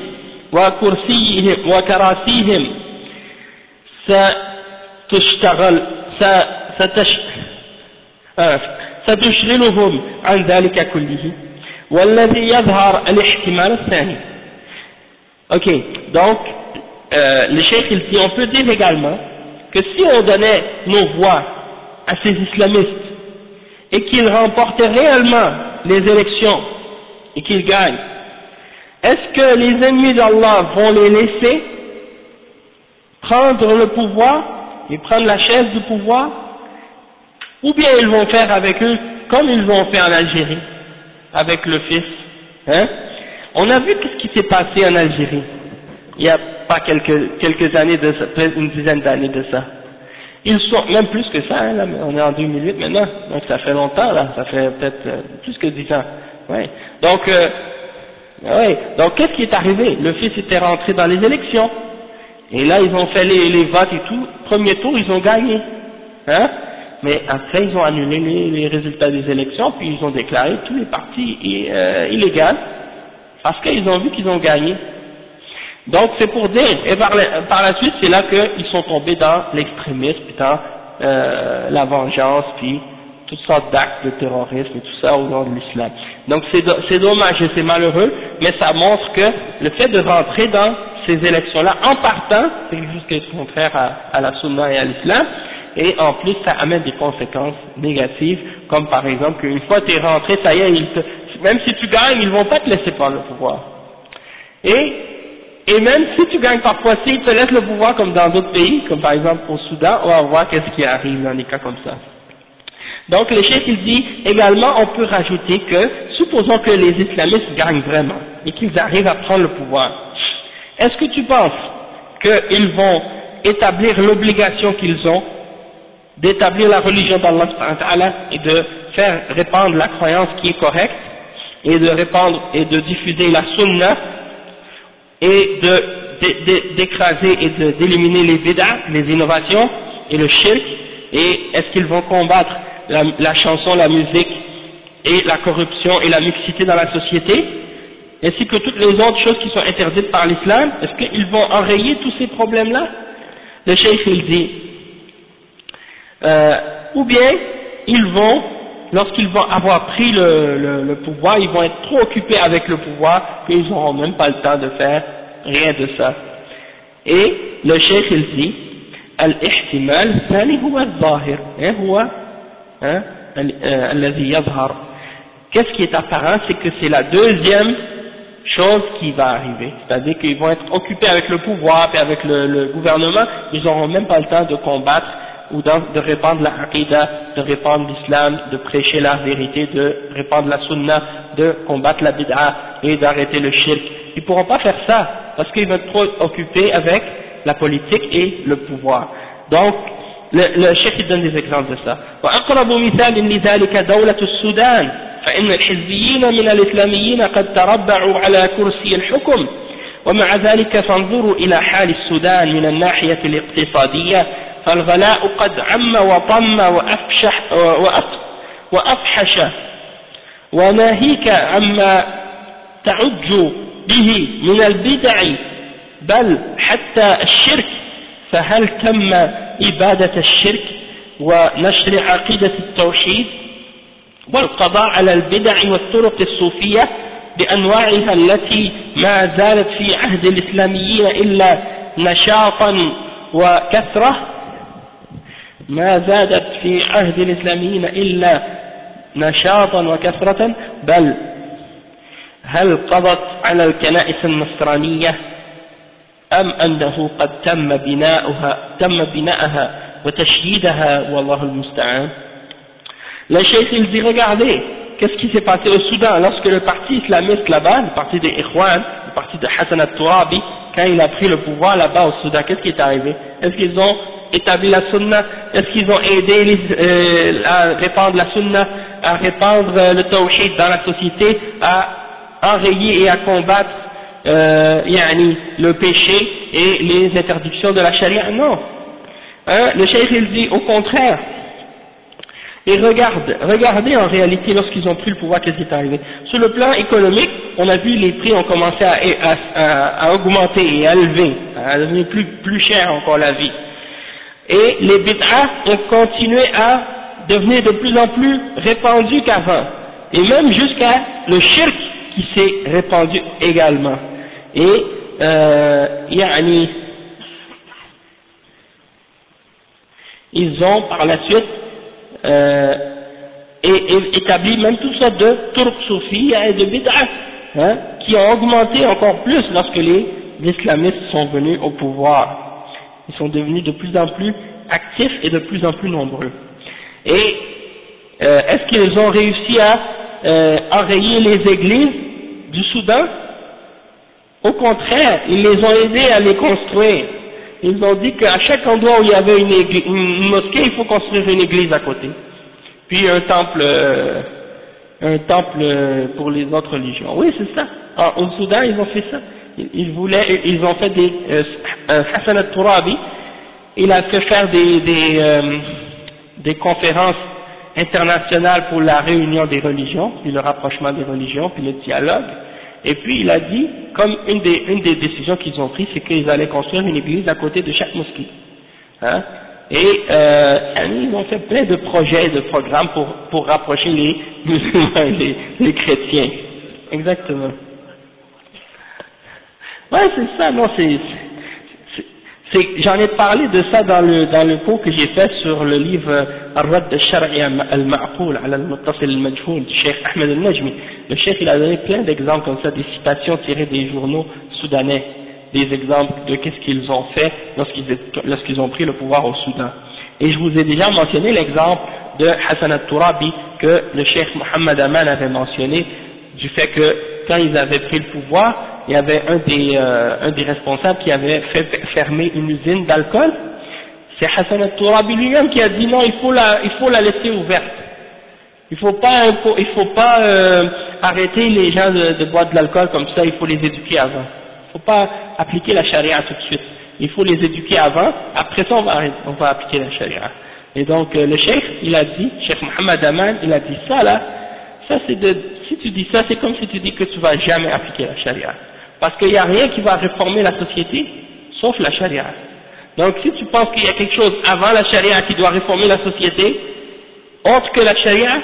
وكرسيهم وكراسيهم ستشتغل ستش آه، ستشغلهم عن ذلك كله. والذي يظهر الاحتمال الثاني ok donc euh, le cheikh il dit on peut dire également que si on donnait nos voix à ces islamistes et qu'ils remportaient réellement les élections et qu'ils gagnent est-ce que les ennemis d'Allah vont les laisser prendre le pouvoir et prendre la chaise du pouvoir ou bien ils vont faire avec eux comme ils vont faire en Algérie Avec le fils. Hein? On a vu ce qui s'est passé en Algérie, il n'y a pas quelques, quelques années de ça, une dizaine d'années de ça. Ils sont, même plus que ça, hein, là, on est en 2008 maintenant, donc ça fait longtemps là, ça fait peut-être euh, plus que 10 ans. Ouais. Donc, euh, ouais. donc qu'est-ce qui est arrivé? Le fils était rentré dans les élections, et là ils ont fait les, les votes et tout, premier tour ils ont gagné, hein mais après ils ont annulé les, résultats des élections, puis ils ont déclaré tous les partis euh, illégaux, parce qu'ils ont vu qu'ils ont gagné. Donc c'est pour dire, et par la, suite c'est là qu'ils sont tombés dans l'extrémisme, dans euh, la vengeance, puis toutes sortes d'actes de terrorisme et tout ça au nom de l'islam. Donc c'est dommage et c'est malheureux, mais ça montre que le fait de rentrer dans ces élections-là en partant, c'est quelque chose qui est contraire à, à la sunna et à l'islam, et en plus ça amène des conséquences négatives, comme par exemple qu'une fois tu es rentré, ça y est, même si tu gagnes, ils vont pas te laisser prendre le pouvoir. Et, et même si tu gagnes parfois, s'ils te laissent le pouvoir comme dans d'autres pays, comme par exemple au Soudan, on va voir qu'est-ce qui arrive dans des cas comme ça. Donc le chef il dit également on peut rajouter que, supposons que les islamistes gagnent vraiment et qu'ils arrivent à prendre le pouvoir, est-ce que tu penses qu'ils vont établir l'obligation qu'ils ont d'établir la religion d'Allah et de faire répandre la croyance qui est correcte et de répandre et de diffuser la sunna et d'écraser et d'éliminer les bid'ah, les innovations et le shirk. Et est-ce qu'ils vont combattre la, la, chanson, la musique et la corruption et la mixité dans la société? Ainsi que toutes les autres choses qui sont interdites par l'islam, est-ce qu'ils vont enrayer tous ces problèmes-là? Le cheikh il dit euh, ou bien ils vont, lorsqu'ils vont avoir pris le, le, pouvoir, ils vont être trop occupés avec le pouvoir qu'ils n'auront même pas le temps de faire rien de ça. Et le cheikh il dit, الاحتمال الثاني هو الظاهر هو الذي يظهر Qu'est-ce qui est apparent, c'est que c'est la deuxième chose qui va arriver. C'est-à-dire qu'ils vont être occupés avec le pouvoir et avec le, le gouvernement, ils n'auront même pas le temps de combattre ou de répandre la aqidah, de répandre l'islam, de prêcher la vérité, de répandre la sunna, de combattre la bid'a et d'arrêter le shirk. Ils ne pourront pas faire ça parce qu'ils vont être trop occupés avec la politique et le pouvoir. Donc, le, le cheikh donne des exemples de ça. وأقرب مثال لذلك دولة السودان فإن الحزبيين من الإسلاميين قد تربعوا على كرسي الحكم ومع ذلك فانظروا إلى حال السودان من الناحية الاقتصادية فالغلاء قد عم وطم وأفشح وأفحش. وناهيك عما تعج به من البدع. بل حتى الشرك. فهل تم إبادة الشرك ونشر عقيدة التوحيد والقضاء على البدع والطرق الصوفية بأنواعها التي ما زالت في عهد الإسلاميين إلا نشاطا وكثرة؟ ما زادت في عهد الإسلاميين إلا نشاطا وكثرة بل هل قضت على الكنائس النصرانية أم أنه قد تم بناؤها تم بناءها وتشييدها والله المستعان Le cheikh il dit regardez qu'est-ce qui s'est passé au Soudan lorsque le parti islamiste là-bas, le parti des Ikhwan, le parti de Hassan al-Turabi, quand il a pris le pouvoir là-bas au Soudan, qu'est-ce qui est arrivé Est-ce qu'ils ont établi la sunna Est-ce qu'ils ont aidé euh, à répandre la sunna, à répandre euh, le tawhid dans la société, à enrayer et à combattre euh, le péché et les interdictions de la charia? Non. Hein, le cheikh il dit au contraire. Et regarde, regardez en réalité lorsqu'ils ont pris le pouvoir, qu'est-ce qui est arrivé? Sur le plan économique, on a vu les prix ont commencé à, augmenter et à élever, à devenir plus cher encore la vie et les bid'ah ont continué à devenir de plus en plus répandus qu'avant, et même jusqu'à le shirk qui s'est répandu également. Et, euh, ils ont par la suite euh, établi même toutes sortes de turcs soufis et de bid'ah, hein, qui ont augmenté encore plus lorsque les islamistes sont venus au pouvoir ils sont devenus de plus en plus actifs et de plus en plus nombreux. Et euh, est-ce qu'ils ont réussi à euh, enrayer les églises du Soudan? Au contraire, ils les ont aidés à les construire. ils ont dit qu'à chaque endroit où il y avait une, mosquée, il faut construire une église à côté. Puis un temple, euh, un temple euh, pour les autres religions. Oui, c'est ça. Ah, au Soudan, ils ont fait ça. Ils, voulaient, ils ont fait des, euh, Hassan al-Turabi, il a fait faire des, des, euh, des conférences internationales pour la réunion des religions, puis le rapprochement des religions, puis le dialogue. Et puis il a dit, comme une des, une des décisions qu'ils ont prises, c'est qu'ils allaient construire une église à côté de chaque mosquée. Hein? Et euh, ils ont fait plein de projets, de programmes pour, pour rapprocher les [LAUGHS] musulmans et les, chrétiens. Exactement. Ouais, c'est ça, non, c'est, j'en ai parlé de ça dans le, dans le cours que j'ai fait sur le livre Ar-Rad al-Shar'i al-Ma'qul al-Muttasil al-Majhoul du Cheikh Ahmed al-Najmi. Le Cheikh il a donné plein d'exemples comme ça, des citations tirées des journaux soudanais, des exemples de qu'est-ce qu'ils ont fait lorsqu'ils lorsqu'ils ont pris le pouvoir au Soudan. Et je vous ai déjà mentionné l'exemple de Hassan al-Turabi que le Cheikh Mohammed Aman avait mentionné du fait que quand ils avaient pris le pouvoir, il y avait un des, euh, un des responsables qui avait fait fermer une usine d'alcool. C'est Hassan al-Tourabi lui-même qui a dit non, il faut la, il faut la laisser ouverte. Il faut pas, il faut pas euh, arrêter les gens de, boire de l'alcool comme ça, il faut les éduquer avant. Il faut pas appliquer la charia tout de suite. Il faut les éduquer avant, après ça on va, on va appliquer la charia. Et donc euh, le cheikh, il a dit, cheikh Mohammed Aman, il a dit ça là, ça c'est de, si tu dis ça, c'est comme si tu dis que tu vas jamais appliquer la charia. Parce qu'il n'y a rien qui va réformer la société, sauf la charia. Donc si tu penses qu'il y a quelque chose avant la charia qui doit réformer la société, autre que la charia,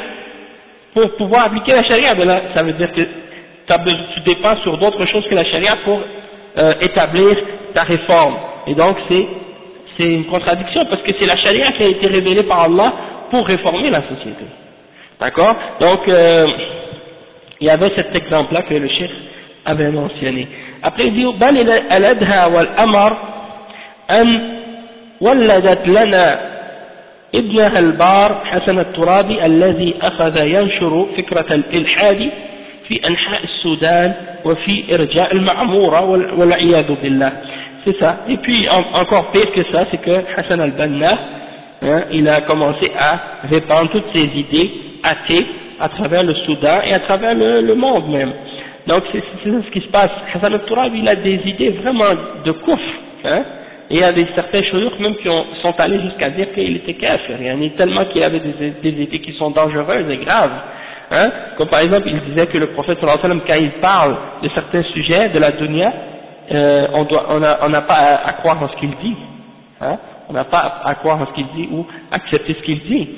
pour pouvoir appliquer la charia, ben ça veut dire que tu dépends sur d'autres choses que la charia pour euh, établir ta réforme. Et donc c'est une contradiction parce que c'est la charia qui a été révélée par Allah pour réformer la société. D'accord? Donc euh, il y avait cet exemple-là que le chef avait mentionné. Après il dit بل الأدهى والأمر أن ولدت لنا ابنها البار حسن الترابي الذي أخذ ينشر فكرة الإلحاد في أنحاء السودان وفي إرجاء المعمورة والعياذ بالله c'est ça et puis encore pire que ça c'est que Hassan al-Banna hein, il a commencé à répandre toutes ses idées athées à travers le Soudan et à travers le, le monde même Donc c'est ce qui se passe. Hassan al-Turab, il a des idées vraiment de kouf, hein, et il y a des certaines choses même qui ont, sont allées jusqu'à dire qu'il était kafir, il y en a tellement qu'il avait des, des, idées qui sont dangereuses et graves, hein, comme par exemple il disait que le prophète sallallahu alayhi wa sallam, quand il parle de certains sujets de la dunya, euh, on doit, on n'a on pas à, croire en ce qu'il dit, hein, on n'a pas à, croire en ce qu'il dit ou accepter ce qu'il dit.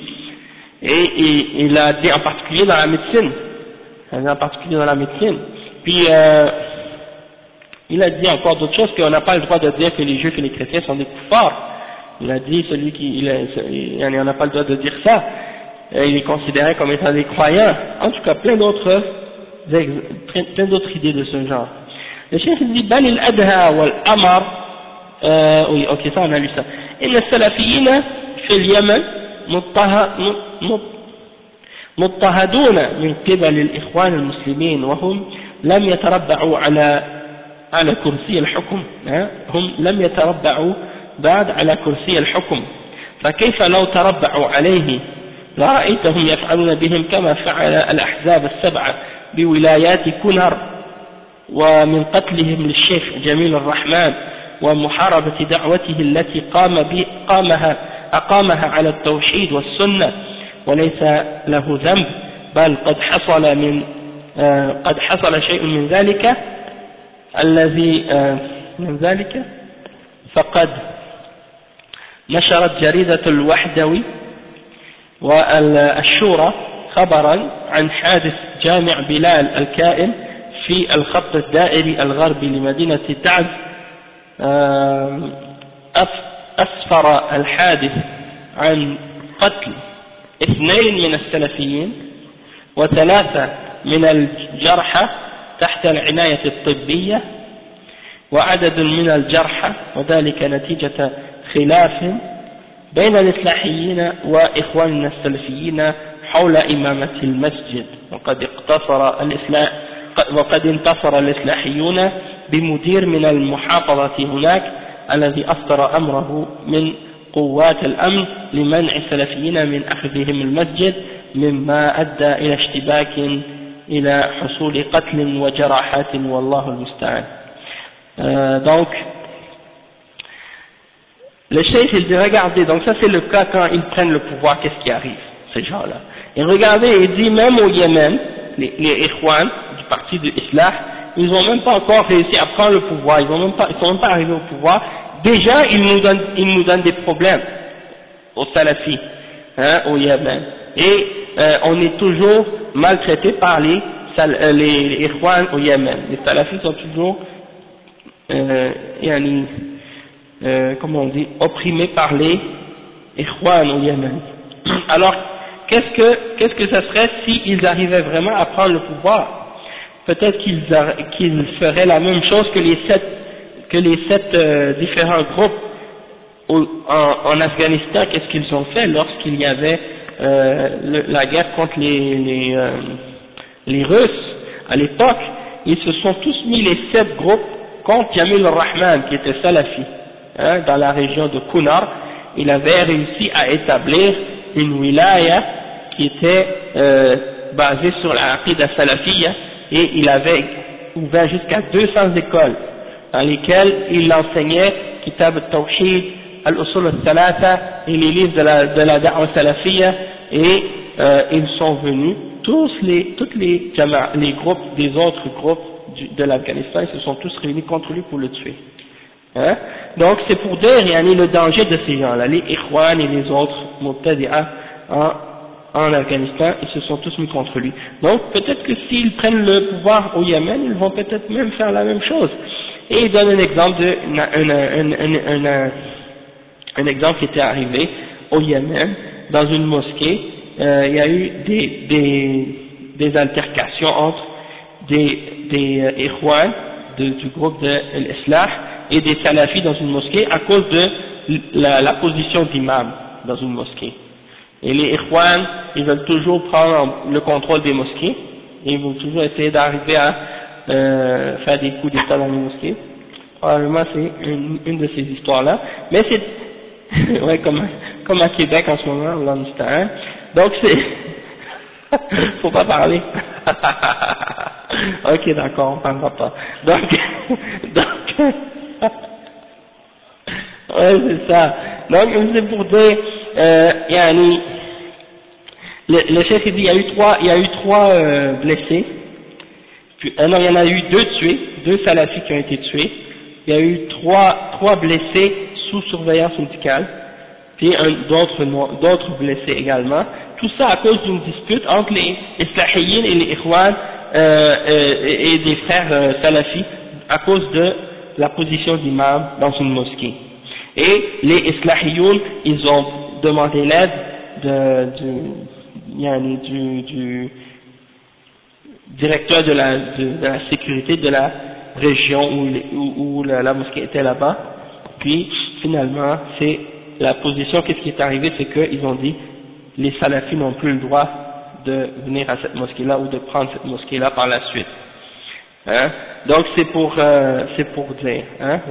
Et, et, il a dit en particulier dans la médecine, en particulier dans la médecine, puis, euh, il a dit encore d'autres choses qu'on n'a pas le droit de dire que les juifs et les chrétiens sont des forts. Il a dit, celui qui, il on n'a pas le droit de dire ça. il est considéré comme étant des croyants. En tout cas, plein d'autres, plein d'autres idées de ce genre. Le chef dit, بل الأدهى والأمر, euh, oui, ok, ça on a lu ça. إن السلفيين في اليمن مضطهدون من قبل الإخوان المسلمين وهم لم يتربعوا على على كرسي الحكم هم لم يتربعوا بعد على كرسي الحكم. فكيف لو تربعوا عليه؟ لرأيتهم يفعلون بهم كما فعل الأحزاب السبعة بولايات كنر ومن قتلهم للشيخ جميل الرحمن ومحاربة دعوته التي قام قامها أقامها على التوحيد والسنة وليس له ذنب بل قد حصل من قد حصل شيء من ذلك الذي آه، من ذلك فقد نشرت جريدة الوحدوي والشورى خبرا عن حادث جامع بلال الكائن في الخط الدائري الغربي لمدينة تعز أسفر الحادث عن قتل اثنين من السلفيين وثلاثة من الجرحى تحت العناية الطبية وعدد من الجرحى وذلك نتيجة خلاف بين الإصلاحيين وإخواننا السلفيين حول إمامة المسجد. وقد اقتصر الإصلاح وقد انتصر الإصلاحيون بمدير من المحافظة هناك الذي أصدر أمره من قوات الأمن لمنع السلفيين من أخذهم المسجد مما أدى إلى اشتباك إلى حصول قتل وجراحات والله المستعان euh, donc le cheikh il dit regardez donc ça c'est le cas quand ils prennent le pouvoir qu'est-ce qui arrive ces gens-là et regardez il dit même au Yémen les, les Ikhwan du parti de l'Islam ils n'ont même pas encore réussi à prendre le pouvoir ils ne sont même pas arrivés au pouvoir déjà ils nous donnent, ils nous donnent des problèmes aux salafis hein, au Yémen et euh, on est toujours maltraité par les, euh, les, au Yémen. Les salafis sont toujours, euh, comment on dit, opprimés par les Ikhwan au Yémen. [CLEARS THROAT] Alors, qu'est-ce que, qu'est-ce que ça serait s'ils arrivaient vraiment à prendre le pouvoir? Peut-être qu'ils feraient la même chose que les sept, que les sept différents groupes en Afghanistan, qu'est-ce qu'ils ont fait lorsqu'il y avait euh, la guerre contre euh, les Russes à l'époque, ils se sont tous mis les sept groupes contre Yamil Rahman qui était salafi hein, dans la région de Kunar. Il avait réussi à établir une wilaya qui était euh, basée sur la aqidah salafiyya et il avait ouvert jusqu'à 200 écoles dans lesquelles il enseignait Kitab al-Tawhid, al-Usul al-Thalatha et les livres de la, de la da'wa et euh, ils sont venus, tous les, toutes les, les groupes des autres groupes de l'Afghanistan, ils se sont tous réunis contre lui pour le tuer. Hein? Donc c'est pour dire, il y a le danger de ces gens-là, les Ikhwan et les autres Muqtadi'a en, en Afghanistan, ils se sont tous mis contre lui. Donc peut-être que s'ils prennent le pouvoir au Yémen, ils vont peut-être même faire la même chose. Et il donne un exemple de, un, un, un, un exemple qui était arrivé au Yémen, dans une mosquée, euh, il y a eu des, des, des altercations entre des, des euh, du groupe de l'Islah et des salafis dans une mosquée à cause de la, la position d'imam dans une mosquée. Et les Ikhwan, ils veulent toujours prendre le contrôle des mosquées, et ils vont toujours essayer d'arriver à euh, faire des coups d'État dans les mosquées. Probablement c'est une, une de ces histoires-là. Mais c'est, [LAUGHS] ouais, comme comme à Québec en ce moment, l'Amsterdam. Donc c'est, [LAUGHS] faut pas parler. [LAUGHS] ok, d'accord, on parlera pas. Donc, [LAUGHS] donc, ouais, c'est ça. Donc, c'est pour dire, euh, yani, le, le chef dit, il y a eu trois, il y a eu trois euh, blessés. Puis, euh, non, il y en a eu deux tués, deux salafis qui ont été tués. Il y a eu trois, trois blessés sous surveillance médicale et d'autres blessés également. Tout ça à cause d'une dispute entre les Islahiyin et les Ikhwan euh, euh, et des frères euh, salafis à cause de la position d'imam dans une mosquée. Et les Islahiyoun, ils ont demandé l'aide de, du, directeur de la, de, la, sécurité de la région où, où, la mosquée était là-bas. Puis finalement, c'est la position, qu'est-ce qui est arrivé, c'est qu'ils ont dit les salafis n'ont plus le droit de venir à cette mosquée-là ou de prendre cette mosquée-là par la suite. Hein? Donc c'est pour euh, c'est pour dire, hein?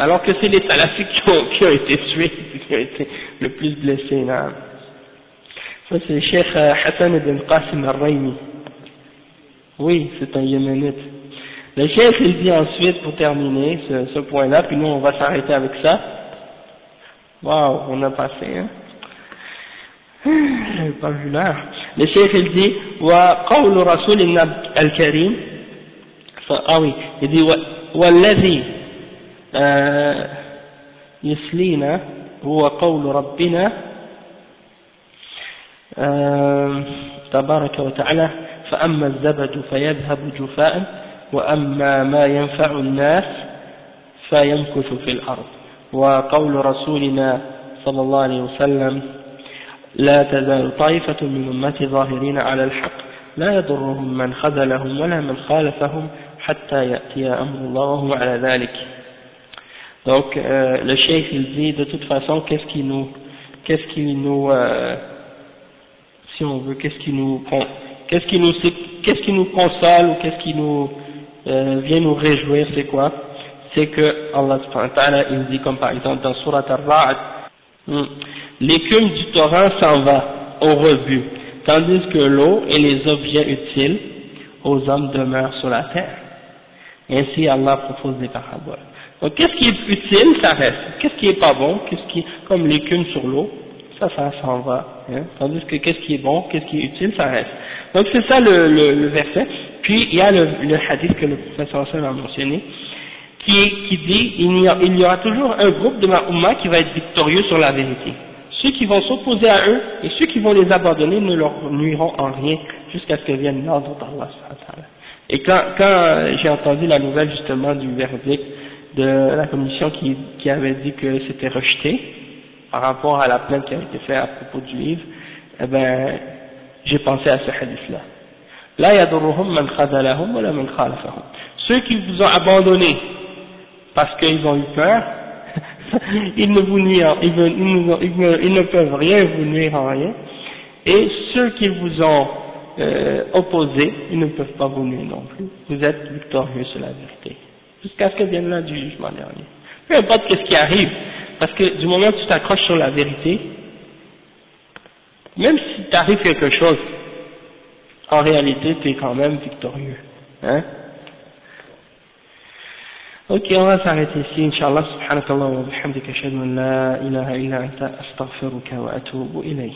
Alors que c'est les salafis qui ont, qui ont été tués, [LAUGHS] qui ont été le plus blessés. Là. Ça c'est Cheikh euh, Hassan ibn Qasim al-Raymi. Oui, c'est un yéménite. Le chef il dit ensuite, pour terminer ce point-là, puis nous on va s'arrêter avec ça, Waouh, on a passé, hein. J'avais pas vu l'heure. Le chef, il dit, وقول رسول الكريم ah oui, il dit والذي يسلينا هو قول ربنا تبارك وتعالى فأما الزبد فيذهب جفاء وأما ما ينفع الناس فيمكث في الأرض وقول رسولنا صلى الله عليه وسلم لا تزال طائفة من أمتي ظاهرين على الحق لا يضرهم من خذلهم ولا من خالفهم حتى يأتي أمر الله على ذلك Donc euh, le cheikh il dit de toute façon qu'est-ce qui nous qu'est-ce qui nous euh, si on veut qu'est-ce qui nous qu'est-ce qui nous qu'est-ce qui nous console ou qu'est-ce qui nous euh, vient nous réjouir c'est quoi c'est que Allah il dit comme par exemple dans Surat Al-Ra'd, hmm, l'écume du torrent s'en va au rebut, tandis que l'eau et les objets utiles aux hommes demeurent sur la terre. Ainsi Allah propose des paraboles. Donc qu'est-ce qui est utile, ça reste? Qu'est-ce qui est pas bon, qu'est-ce qui comme l'écume sur l'eau, ça, ça s'en va. Hein. Tandis que qu'est-ce qui est bon, qu'est-ce qui est utile, ça reste. Donc c'est ça le, le, verset. Puis il y a le, le hadith que le professeur a mentionné, qui, qui dit il y, il y aura toujours un groupe de ma Ummah qui va être victorieux sur la vérité. Ceux qui vont s'opposer à eux et ceux qui vont les abandonner ne leur nuiront en rien jusqu'à ce que vienne l'ordre d'Allah. Et quand, quand j'ai entendu la nouvelle justement du verdict de la commission qui, qui avait dit que c'était rejeté par rapport à la plainte qui a été faite à propos du livre, eh ben, j'ai pensé à ce hadith-là. La yadurruhum man khadalahum wa man khalafahum. Ceux qui vous ont abandonné parce qu'ils ont eu peur, [LAUGHS] ils ne vous ils, peuvent rien vous nuire en rien. Et ceux qui vous ont euh, opposés, ils ne peuvent pas vous nuire non plus. Vous êtes victorieux sur la vérité. Jusqu'à ce que vienne là du jugement dernier. Peu importe ce qui arrive, parce que du moment que tu t'accroches sur la vérité, même si t'arrive quelque chose, en réalité, tu es quand même victorieux. Hein? Ok, on va s'arrêter ici, Inch'Allah, subhanakallah wa bihamdika, ashhadu an la ilaha illa anta, astaghfiruka wa atubu ilayk.